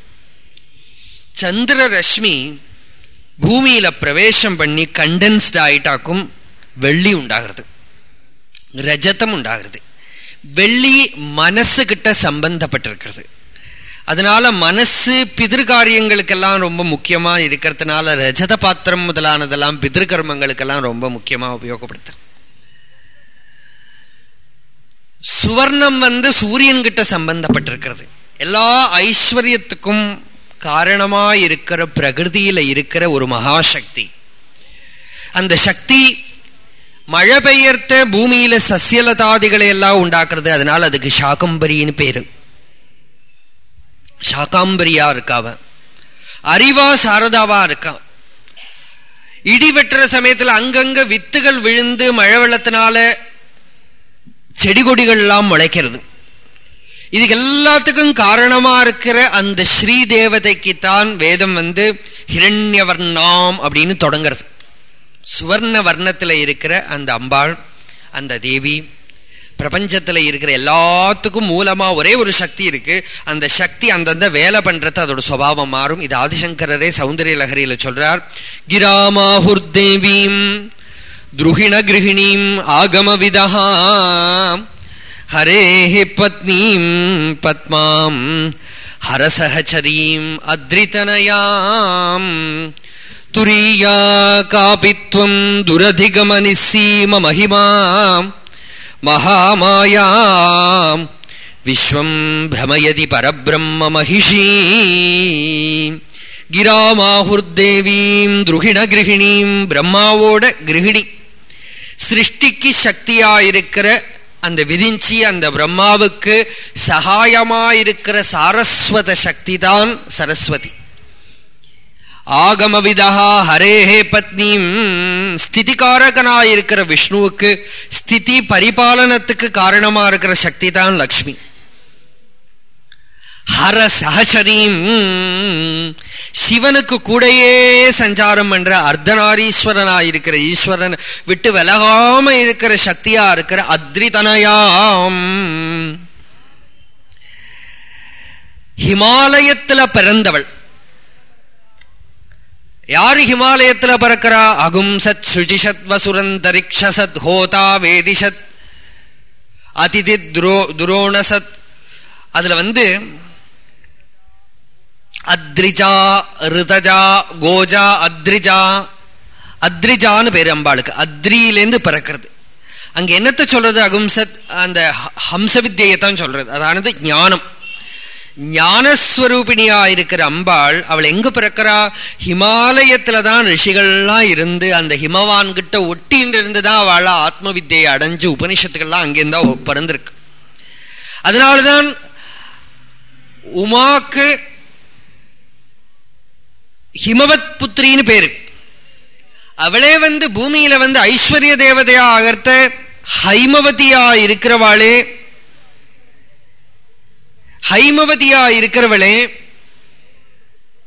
சந்திர ரஷ்மி பூமியில பிரவேசம் பண்ணி கண்டென்ஸ்ட் ஆயிட்டாக்கும் வெள்ளி உண்டாகிறது. ரஜதம் உண்டாகிறது. வெள்ளி மனசு கிட்ட சம்பந்தப்பட்டிருக்கிறது. அதனால மனசு பிதிர்காரியங்களுக்கெல்லாம் ரொம்ப முக்கியமா இருக்கிறதுனால ரஜத பாத்திரம் முதலானதெல்லாம் பிதிர்கர்மங்களுக்கெல்லாம் ரொம்ப முக்கியமா உபயோகப்படுத்து சுவர்ணம் வந்து சூரியன் கிட்ட சம்பந்தப்பட்டிருக்கிறது. எல்லா ஐஸ்வர்யத்துக்கும் காரணமா இருக்கிற பிரகிருதியில இருக்கிற ஒரு மகாசக்தி. அந்த சக்தி மழை பெய்யர்த்த பூமியில சசியலதாதிகளை எல்லாம் உண்டாக்குறது அதனால அதுக்கு சாகம்பரின்னு பேரு. சாகாம்பரியா இருக்காவ அறிவா சாரதாவா இருக்கா இடி வெட்டுற சமயத்துல அங்கங்க வித்துகள் விழுந்து மழை வெள்ளத்தினால செடி கொடிகள் எல்லாம் முளைக்கிறது. இதுக்கு எல்லாத்துக்கும் காரணமா இருக்கிற அந்த ஸ்ரீ தேவதைக்குத்தான் வேதம் வந்து ஹிரண்யவர்ணாம் அப்படின்னு தொடங்குறது. சுவர்ண வர்ணத்துல இருக்கிற அந்த அம்பாள் அந்த தேவி பிரபஞ்சத்துல இருக்கிற எல்லாத்துக்கும் மூலமா ஒரே ஒரு சக்தி இருக்கு. அந்த சக்தி அந்தந்த வேலை பண்றது அதோட சுவாவம் மாறும். இது ஆதிசங்கரரே சௌந்தரிய லகரியில சொல்றார் கிராமாஹுர்தேவீம் துருகிண द्रुहिणगृहिणीम् आगमविदः हरेः पत्नीम् पद्माम् हरसहचरीम् अद्रितनयाम्। तुरीया कापि त्वम् दुरधिगमनिसीममहिमा महामायाम् विश्वम् भ्रमयति परब्रह्ममहिषी गिरामाहुर्देवीम् द्रुहिणगृहिणीम् ब्रह्मावोढगृहिणी। சிருஷ்டிக்கு சக்தியாயிருக்கிற அந்த விதிஞ்சி அந்த பிரம்மாவுக்கு சகாயமாயிருக்கிற சாரஸ்வத சக்தி தான் சரஸ்வதி. ஆகமவிதா ஹரேஹே பத்னீம் ஸ்திதிகாரகனாயிருக்கிற விஷ்ணுவுக்கு ஸ்திதி பரிபாலனத்துக்கு காரணமா இருக்கிற சக்தி தான் லக்ஷ்மி. ஹர சகசரீம் சிவனுக்கு கூடையே சஞ்சாரம் பண்ற அர்த்தநாரீஸ்வரனா இருக்கிற ஈஸ்வரன் விட்டு விலகாம இருக்கிற சக்தியா இருக்கிற அத்ரிதனயாம். ஹிமாலயத்துல பிறந்தவள். யாரு ஹிமாலயத்துல பிறக்கிறா? அகும் சத் சுஜிஷத் வசுரந்தரிக்ஷசத் ஹோதா வேதிஷத். அதிதி துரோ துரோணசத். அதுல வந்து அத்ரிஜா ரிதஜா கோஜா அத்ரிஜா. அத்ரிஜான்னு பேர் அம்பாளுக்கு. அத்ரியிலேருந்து பிறக்கிறது. அங்க என்னத்தை சொல்றது அகும்சத்? அந்த ஹம்ச வித்தியை தான் சொல்றது. அதானது ஞானம். ஞானஸ்வரூபிணியா இருக்கிற அம்பாள் அவள் எங்க பிறக்கிறா? ஹிமாலயத்துலதான் ரிஷிகள்லாம் இருந்து அந்த ஹிமவான் கிட்ட ஒட்டின்னு இருந்துதான் அவள ஆத்ம வித்தியை அடைஞ்சு உபனிஷத்துக்கள்லாம் அங்கிருந்தா பிறந்திருக்கு. அதனாலதான் உமாக்கு ஹிமவத் புத்திரின்னு பேரு. அவளே வந்து பூமியில வந்து ஐஸ்வர்ய தேவதையா அகர்த்த ஹைமவதியா இருக்கிறவாளே ஹைமவதியா இருக்கிறவளே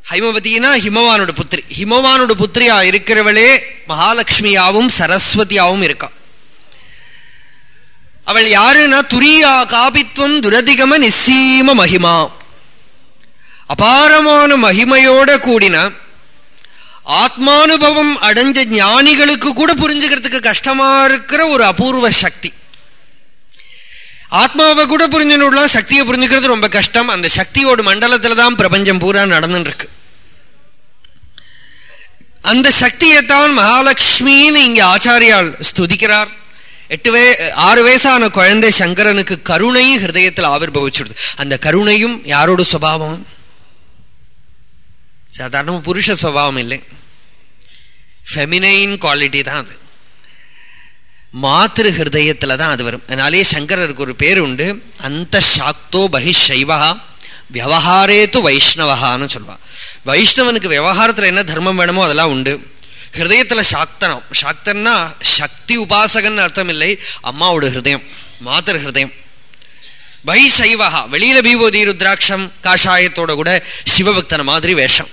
ஹைமவதினா ஹிமவானோட புத்திரி ஹிமவானோட புத்திரியா இருக்கிறவளே மகாலட்சுமியாவும் சரஸ்வதியாவும் இருக்கா. அவள் யாருன்னா துரியா காபித்வம் துரதிகம நிசீம மகிமா. அபாரமான மகிமையோட கூடின ஆத்மானுபவம் அடைஞ்ச ஞானிகளுக்கு கூட புரிஞ்சுக்கிறதுக்கு கஷ்டமா இருக்கிற ஒரு அபூர்வ சக்தி. ஆத்மாவை கூட புரிஞ்சுலாம் சக்தியை புரிஞ்சுக்கிறது ரொம்ப கஷ்டம். அந்த சக்தியோட மண்டலத்துல தான் பிரபஞ்சம் பூரா நடந்துருக்கு அந்த சக்தியைத்தான் மகாலட்சுமின்னு இங்க ஆச்சாரியால் ஸ்துதிக்கிறார். எட்டு வே ஆறு வயசான குழந்தை சங்கரனுக்கு கருணையும் ஹிருதயத்தில் ஆவிர்பவிச்சுடுது அந்த கருணையும் யாரோட சுபாவம்? சாதாரணமாக புருஷ சுவாவம் இல்லை ஃபெமினைன் குவாலிட்டி தான் அது. மாத்திரு ஹிருதயத்தில் தான் அது வரும். அதனாலே சங்கரருக்கு ஒரு பேர் உண்டு. அந்த சாக்தோ பகிஷைவா விவகாரேத்து வைஷ்ணவகான்னு சொல்லுவான். வைஷ்ணவனுக்கு விவகாரத்தில் என்ன தர்மம் வேணுமோ அதெல்லாம் உண்டு. ஹிருதயத்தில் சாக்தனம். சாக்தன்னா சக்தி உபாசகன் அர்த்தம் இல்லை அம்மாவோட ஹிருதயம் மாத்திரு ஹிருதயம். வை சைவகா வெளியில பீபோதி ருத்ராட்சம் காஷாயத்தோட கூட சிவபக்தன மாதிரி வேஷம்.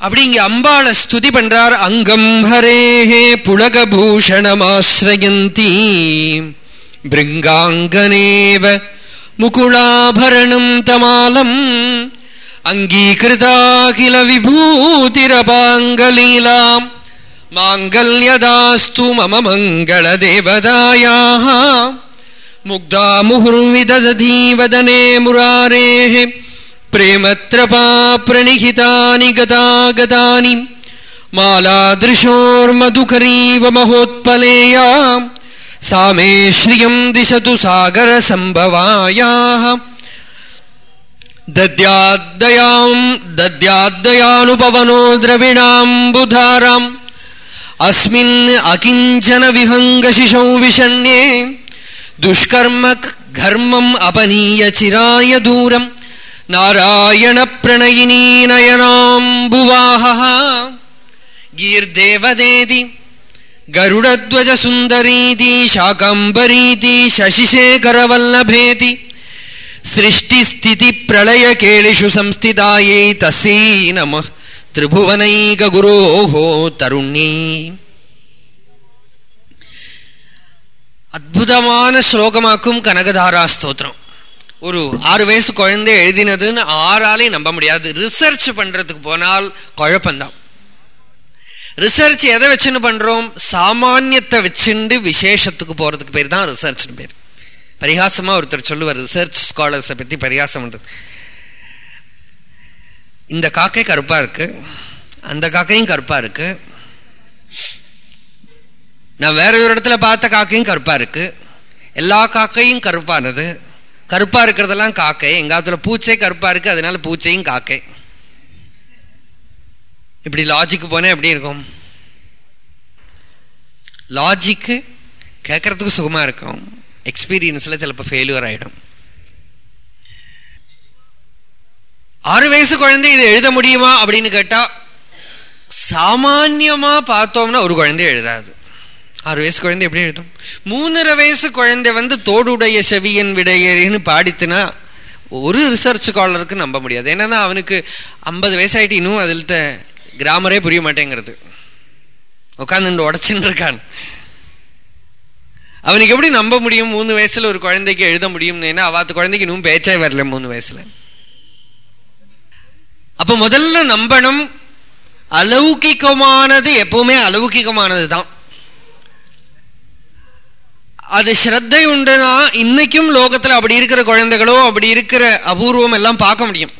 அப்படி இங்க அம்பாள ஸ்துதி பண்றார் அங்கம் ஹரேஹே புலகபூஷணமாசிரயந்தி பிருங்காங்கனேவ முகுளாபரணம் தமாலம் அங்கீகிருதாகில விபூதிரபாங்கலீலாம் மாங்கல்யதாஸ்து மம மங்கள தேவதாயாக मुग्धा मुहुर्विदधी वदने मुरारेः प्रेमत्रपा प्रणिहितानि गता गतानि मालादृशोर्मधुकरीव महोत्पलेया सा मे श्रियम् दिशतु सागरसम्भवायाः दद्याद्दयाम् दद्याद्दयानुपवनो द्रविणाम्बुधाराम् अस्मिन् अकिञ्चन विहङ्गशिशौ विषण्ये दुष्कर्म घर्मम् अपनीय चिराय दूरम्। नारायणप्रणयिनी नयनाम्बुवाहः। गीर्देवदेति गरुडध्वजसुन्दरीति शाकम्बरीति शशिशेखरवल्लभेति सृष्टिस्थितिप्रलयकेलिषु संस्थितायै तस्यै नमः। त्रिभुवनैकगुरोः तरुण्यै அற்புதமான ஸ்லோகமாக்கும் கனகதாரா ஸ்தோத்திரம். ஒரு ஆறு வயசு குழந்தை எழுதினதுன்னு ஆறாலையும் நம்ப முடியாது. ரிசர்ச் பண்ணுறதுக்கு போனால் குழப்பந்தான் ரிசர்ச் எதை வச்சுன்னு பண்ணுறோம் சாமானியத்தை வச்சுண்டு விசேஷத்துக்கு போகிறதுக்கு பேர் தான் ரிசர்ச்னு பேர். பரிகாசமாக ஒருத்தர் சொல்லுவார் ரிசர்ச் ஸ்காலர்ஸை பற்றி பரிகாசம் பண்ணுறது இந்த காக்கை கருப்பாக இருக்குது அந்த காக்கையும் கருப்பாக இருக்குது நான் வேற ஒரு இடத்துல பார்த்த காக்கையும் கருப்பாக இருக்குது எல்லா காக்கையும் கருப்பானது. கருப்பாக இருக்கிறதெல்லாம் காக்கை. எங்காத்துல பூச்சை கருப்பாக இருக்குது அதனால பூச்சையும் காக்கை. இப்படி லாஜிக்கு போனால் எப்படி இருக்கும்? லாஜிக்கு கேட்கறதுக்கு சுகமாக இருக்கும். எக்ஸ்பீரியன்ஸில் சிலப்போ ஃபெயிலியர் ஆகிடும் ஆறு வயசு குழந்தை இதை எழுத முடியுமா அப்படின்னு கேட்டால் சாமான்யமாக பார்த்தோம்னா ஒரு குழந்தை எழுதாது. ஆறு வயசு குழந்தை எப்படி எழுதும்? மூணரை வயசு குழந்தை வந்து தோடுடைய செவியன் விடையேன்னு பாடித்துனா ஒரு ரிசர்ச் ஸ்காலருக்கு நம்ப முடியாது. ஏன்னா அவனுக்கு ஐம்பது வயசாயிட்டு இன்னும் அதில்ட்ட கிராமரே புரிய மாட்டேங்கிறது. உட்காந்து உடச்சுன்னு இருக்கான். அவனுக்கு எப்படி நம்ப முடியும்? மூணு வயசுல ஒரு குழந்தைக்கு எழுத முடியும் ஏன்னா அவாத்து குழந்தைக்கு இன்னும் பேச்சே வரல மூணு வயசுல. அப்ப முதல்ல நம்பணும் அலௌகிகமானது எப்பவுமே அலௌகிகமானது தான் அது ஸ்ரத்தை உண்டுனா இன்னைக்கும் லோகத்துல அப்படி இருக்கிற குழந்தைகளோ அப்படி இருக்கிற அபூர்வம் எல்லாம் பார்க்க முடியும்.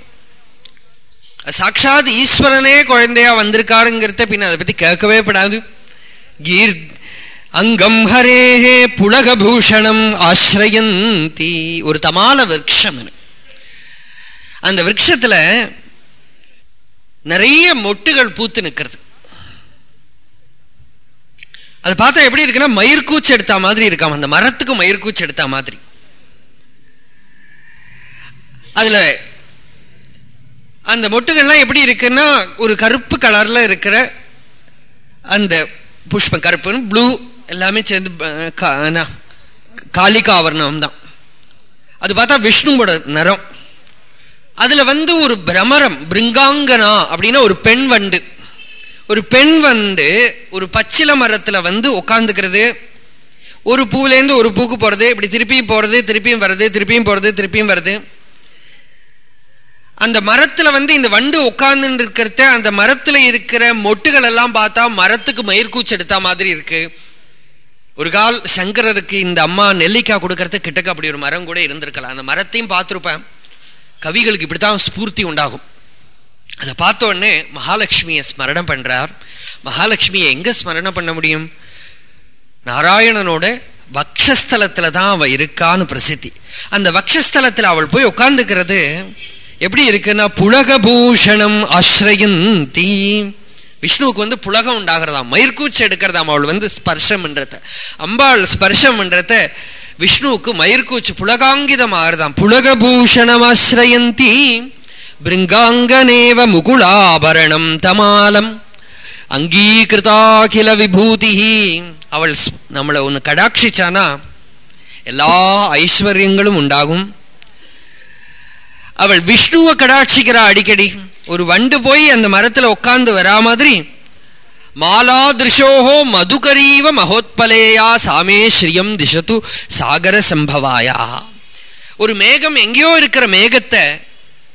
சாட்சாத் ஈஸ்வரனே குழந்தையா வந்திருக்காருங்கிறத பின்ன அதை பத்தி கேட்கவே படாது. கீர் அங்கம் ஹரேஹே புலகபூஷணம் ஆசிரயந்தி. ஒரு தமால விரக்ஷம் அந்த விரக்ஷத்துல நிறைய மொட்டுகள் பூத்து நிற்கிறது. அது பார்த்தா எப்படி இருக்குன்னா மயிர்கூச்சி எடுத்த மாதிரி இருக்காம. அந்த மரத்துக்கு மயிர்கூச்சி எடுத்த மாதிரி. அதுல அந்த மொட்டுகள்லாம் எப்படி இருக்குன்னா ஒரு கருப்பு கலர்ல இருக்கிற அந்த புஷ்பம் கருப்பு ப்ளூ எல்லாமே சேர்ந்து காலிகாவரணம் தான். அது பார்த்தா விஷ்ணுவோட நிறம். அதுல வந்து ஒரு பிரமரம் பிருங்காங்கனா அப்படின்னா ஒரு பெண் வண்டு. ஒரு பெண் வந்து ஒரு பச்சில மரத்துல வந்து உட்காந்துக்கிறது ஒரு பூலேருந்து ஒரு பூக்கு போறது இப்படி திருப்பியும் போறது திருப்பியும் வர்றது திருப்பியும் போறது திருப்பியும் வருது அந்த மரத்துல வந்து இந்த வண்டு உட்கார்ந்து இருக்கிறத அந்த மரத்துல இருக்கிற மொட்டுகள் எல்லாம் பார்த்தா மரத்துக்கு மயிர்கூச்சி எடுத்த மாதிரி இருக்கு. ஒரு கால் சங்கரருக்கு இந்த அம்மா நெல்லிக்காய் கொடுக்கறது கிட்டக்க அப்படி ஒரு மரம் கூட இருந்திருக்கலாம். அந்த மரத்தையும் பார்த்துருப்பேன். கவிகளுக்கு இப்படித்தான் ஸ்பூர்த்தி உண்டாகும். அதை பார்த்த உடனே மகாலட்சுமியை ஸ்மரணம் பண்ணுறார் மகாலட்சுமியை எங்கே ஸ்மரணம் பண்ண முடியும்? நாராயணனோட வக்ஷஸ்தலத்தில் தான் அவள் இருக்கான்னு பிரசித்தி. அந்த வக்ஷஸ்தலத்தில் அவள் போய் உட்கார்ந்துக்கிறது எப்படி இருக்குன்னா புலகபூஷணம் ஆசிரயந்தி விஷ்ணுவுக்கு வந்து புலகம் உண்டாகிறதாம் மயிர்கூச்சி எடுக்கிறதாம் அவள் வந்து ஸ்பர்ஷம்ன்றத அம்பாள் ஸ்பர்ஷம்ன்றத விஷ்ணுவுக்கு மயிர்கூச்சி புலகாங்கிதம் ஆகிறதாம். புலகபூஷணம் ஆசிரயந்தி பிருங்காங்கனேவ முகுளாபரணம் தமாலம். அங்கீகிருதாகில விபூதி அவள் நம்மளை ஒன்று கடாட்சிச்சானா எல்லா ஐஸ்வர்யங்களும் உண்டாகும் அவள் விஷ்ணுவை கடாட்சிக்கிறா அடிக்கடி ஒரு வண்டு போய் அந்த மரத்தில் உட்காந்து வரா மாதிரி மாலா திருஷோஹோ மதுகரீவ மகோத்பலேயா சாமே ஸ்ரீயம் திசத்து சாகர சம்பவாயா ஒரு மேகம் எங்கேயோ இருக்கிற மேகத்தை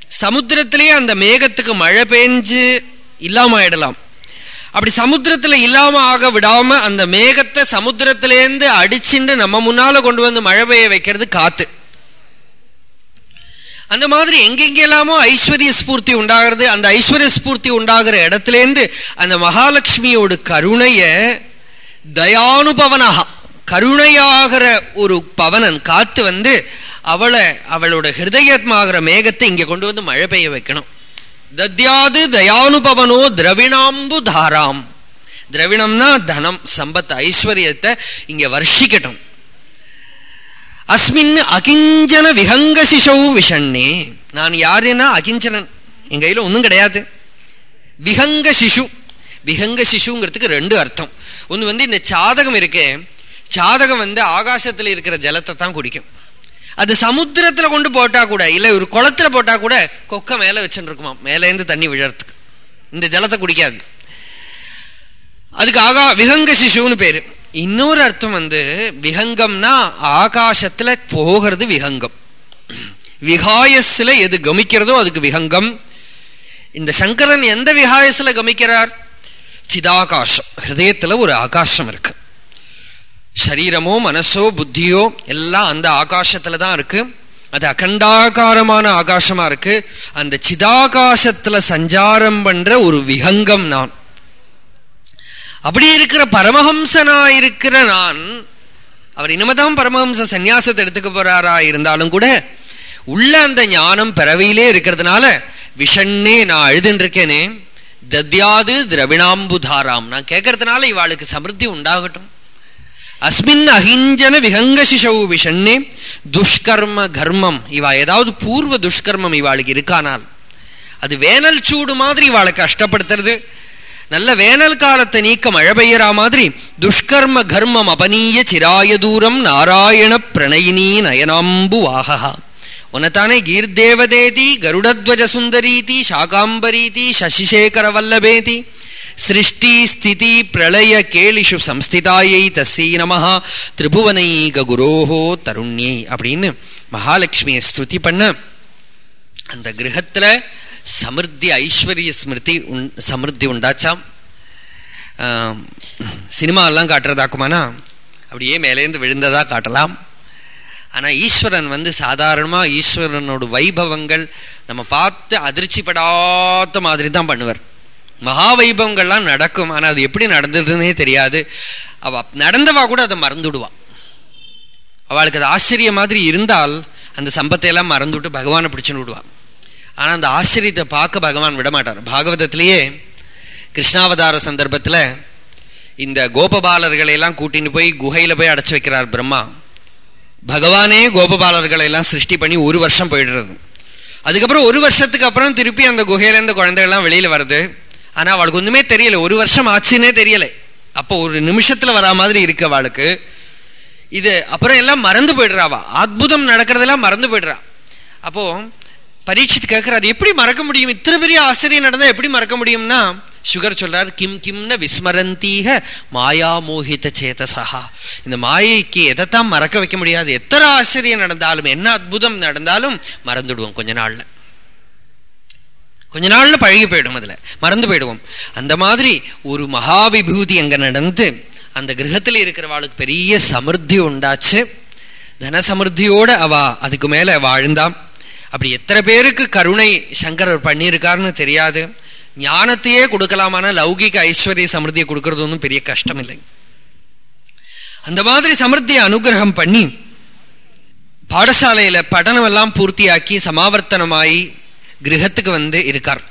சமுத்திரத்திலேயே அந்த மேகத்துக்கு மழை பெஞ்சு இல்லாம ஆயிடலாம் அப்படி சமுத்திரத்துல இல்லாம ஆக விடாம அந்த மேகத்தை சமுத்திரத்திலேருந்து அடிச்சுட்டு நம்ம முன்னால கொண்டு வந்து மழை பெய்ய வைக்கிறது காத்து. அந்த மாதிரி எங்கெங்கெல்லாமோ ஐஸ்வர்ய ஸ்பூர்த்தி உண்டாகிறது. அந்த ஐஸ்வர்ய ஸ்பூர்த்தி உண்டாகிற இடத்துலேருந்து அந்த மகாலட்சுமியோட கருணைய தயானுபவனாக கருணையாகிற ஒரு பவனன் காத்து வந்து அவளை அவளோட ஹிருதயத்மாகிற மேகத்தை இங்க கொண்டு வந்து மழை பெய்ய வைக்கணும். தத்யாது தயானுபவனோ திரவிணாம்பு தாராம். திரவிணம்னா தனம் சம்பத் ஐஸ்வர்யத்தை இங்க வர்ஷிக்கட்டும். அஸ்மின் அகிஞ்சன விஹங்க சிசௌ விஷண்ணே. நான் யாருன்னா அகிஞ்சனன்? என் கையில ஒன்றும் கிடையாது. விஹங்க சிசு விஹங்க சிசுங்கிறதுக்கு ரெண்டு அர்த்தம். ஒன்று வந்து இந்த சாதகம் இருக்கே சாதகம் வந்து ஆகாசத்தில் இருக்கிற ஜலத்தை தான் குடிக்கும். அது சமுத்திரத்தில் கொண்டு போட்டால் கூட இல்லை ஒரு குளத்துல போட்டால் கூட கொக்கை மேலே வச்சுருக்குமா மேலேருந்து தண்ணி விழறதுக்கு. இந்த ஜலத்தை குடிக்காது. அதுக்கு ஆகா விஹங்க சிசுன்னு பேர். இன்னொரு அர்த்தம் வந்து விஹங்கம்னா ஆகாசத்தில் போகிறது விஹங்கம் விகாயஸில் எது கமிக்கிறதோ அதுக்கு விஹங்கம் இந்த சங்கரன் எந்த விகாயஸில் கமிக்கிறார்? சிதாகாசம். ஹிருதயத்தில் ஒரு ஆகாசம் இருக்கு. சரீரமோ மனசோ புத்தியோ எல்லாம் அந்த ஆகாசத்துல தான் இருக்கு. அது அகண்டாகாரமான ஆகாசமா இருக்கு. அந்த சிதாகாசத்துல சஞ்சாரம் பண்ற ஒரு விஹங்கம் நான். அப்படி இருக்கிற பரமஹம்சனா இருக்கிற நான் அவர் இனிமேதான் பரமஹம்ச சந்நியாசத்தை எடுத்துக்க போறாரா இருந்தாலும் கூட உள்ள அந்த ஞானம் பிறவியிலே இருக்கிறதுனால விஷண்ணே நான் எழுதுன்றிருக்கேனே தத்யாது திரவிணாம்புதாராம். நான் கேட்கறதுனால இவாளுக்கு சமிருத்தி உண்டாகட்டும். அஸ்மின் அகிஞ்சன விஹங்க சிசவு விஷண்ணே. துஷ்கர்ம கர்மம். இவா ஏதாவது பூர்வ துஷ்கர்மம் இவாளுக்கு இருக்கானால் அது வேனல் சூடு மாதிரி இவாளை கஷ்டப்படுத்துறது. நல்ல வேனல் காலத்தை நீக்க மழை பெய்யற மாதிரி துஷ்கர்ம கர்மம் அபனீய சிராய தூரம் நாராயண பிரணயினி நயனாம்பு வாகா உனத்தானே கீர்தேவதேதி கருடத்வஜ சுந்தரீதி சாகாம்பரீதி சசிசேகர வல்லபேதி சிருஷ்டி ஸ்திதி பிரளய கேளிஷு சம்ஸ்திதாயை தஸ்ஸை நமஹா திரிபுவனைக குரோஹோ தருண்யை அப்படின்னு மகாலட்சுமியை ஸ்துதி பண்ண அந்த கிரகத்தில் சமிருத்தி ஐஸ்வர்ய ஸ்மிருதி உண் சமிருத்தி உண்டாச்சாம் சினிமாலாம் காட்டுறதாக்குமானா? அப்படியே மேலேருந்து விழுந்ததாக காட்டலாம். ஆனால் ஈஸ்வரன் வந்து சாதாரணமாக ஈஸ்வரனோட வைபவங்கள் நம்ம பார்த்து அதிர்ச்சிப்படாத மாதிரி தான் பண்ணுவார். மகா வைபவங்கள்லாம் நடக்கும். ஆனால் அது எப்படி நடந்ததுன்னே தெரியாது. அவ நடந்தவா கூட அதை மறந்துடுவா. அவளுக்கு அது ஆச்சரிய மாதிரி இருந்தால் அந்த சம்பத்தை எல்லாம் மறந்துவிட்டு பகவானை பிடிச்சுன்னு விடுவான் ஆனால் அந்த ஆச்சரியத்தை பார்க்க பகவான் விட மாட்டார் பாகவதத்திலேயே கிருஷ்ணாவதார சந்தர்ப்பத்தில் இந்த கோபபாலர்களை எல்லாம் கூட்டின்னு போய் குகையில் போய் அடைச்சி வைக்கிறார் பிரம்மா. பகவானே கோபபாலர்களை எல்லாம் சிருஷ்டி பண்ணி ஒரு வருஷம் போயிடுறது. அதுக்கப்புறம் ஒரு வருஷத்துக்கு அப்புறம் திருப்பி அந்த குகையிலேருந்து குழந்தைகள்லாம் வெளியில் வருது. ஆனா அவளுக்கு ஒண்ணுமே தெரியல. ஒரு வருஷம் ஆச்சுன்னே தெரியல. அப்போ ஒரு நிமிஷத்துல வரா மாதிரி இருக்கு அவளுக்கு. இது அப்புறம் எல்லாம் மறந்து போயிடுறாவா? அற்புதம் நடக்கிறதெல்லாம் மறந்து போயிடுறா. அப்போ பரீட்சித்து கேட்கிறாரு எப்படி மறக்க முடியும்? இத்தனை பெரிய ஆச்சரியம் நடந்தா எப்படி மறக்க முடியும்னா? சுகர் சொல்றார் கிம் கிம்ன விஸ்மரந்தீக மாயா மோகித சேதசா. இந்த மாயைக்கு எதைத்தான் மறக்க வைக்க முடியாது. எத்தனை ஆச்சரியம் நடந்தாலும் என்ன அற்புதம் நடந்தாலும் மறந்துடுவோம் கொஞ்ச நாள்ல. கொஞ்ச நாள்ல பழகி போயிடும் அதில். மறந்து போயிடுவோம். அந்த மாதிரி ஒரு மகாவிபூதி அங்க நடந்து அந்த கிரகத்தில் இருக்கிறவாளுக்கு பெரிய சமிருத்தி உண்டாச்சு. தனசமிருத்தியோடு சமிருத்தியோட அதுக்கு மேல வாழ்ந்தாம். அப்படி எத்தனை பேருக்கு கருணை சங்கரர் பண்ணியிருக்காருன்னு தெரியாது. ஞானத்தையே கொடுக்கலாமான லௌகிக ஐஸ்வர்ய சமிருத்தியை கொடுக்கறது ஒன்றும் பெரிய கஷ்டம் இல்லை அந்த மாதிரி சமிருத்தியை அனுகிரகம் பண்ணி பாடசாலையில படனம் எல்லாம் பூர்த்தியாக்கி சமாவர்த்தனமாயி கிரகத்துக்கு வந்து இருக்கார்.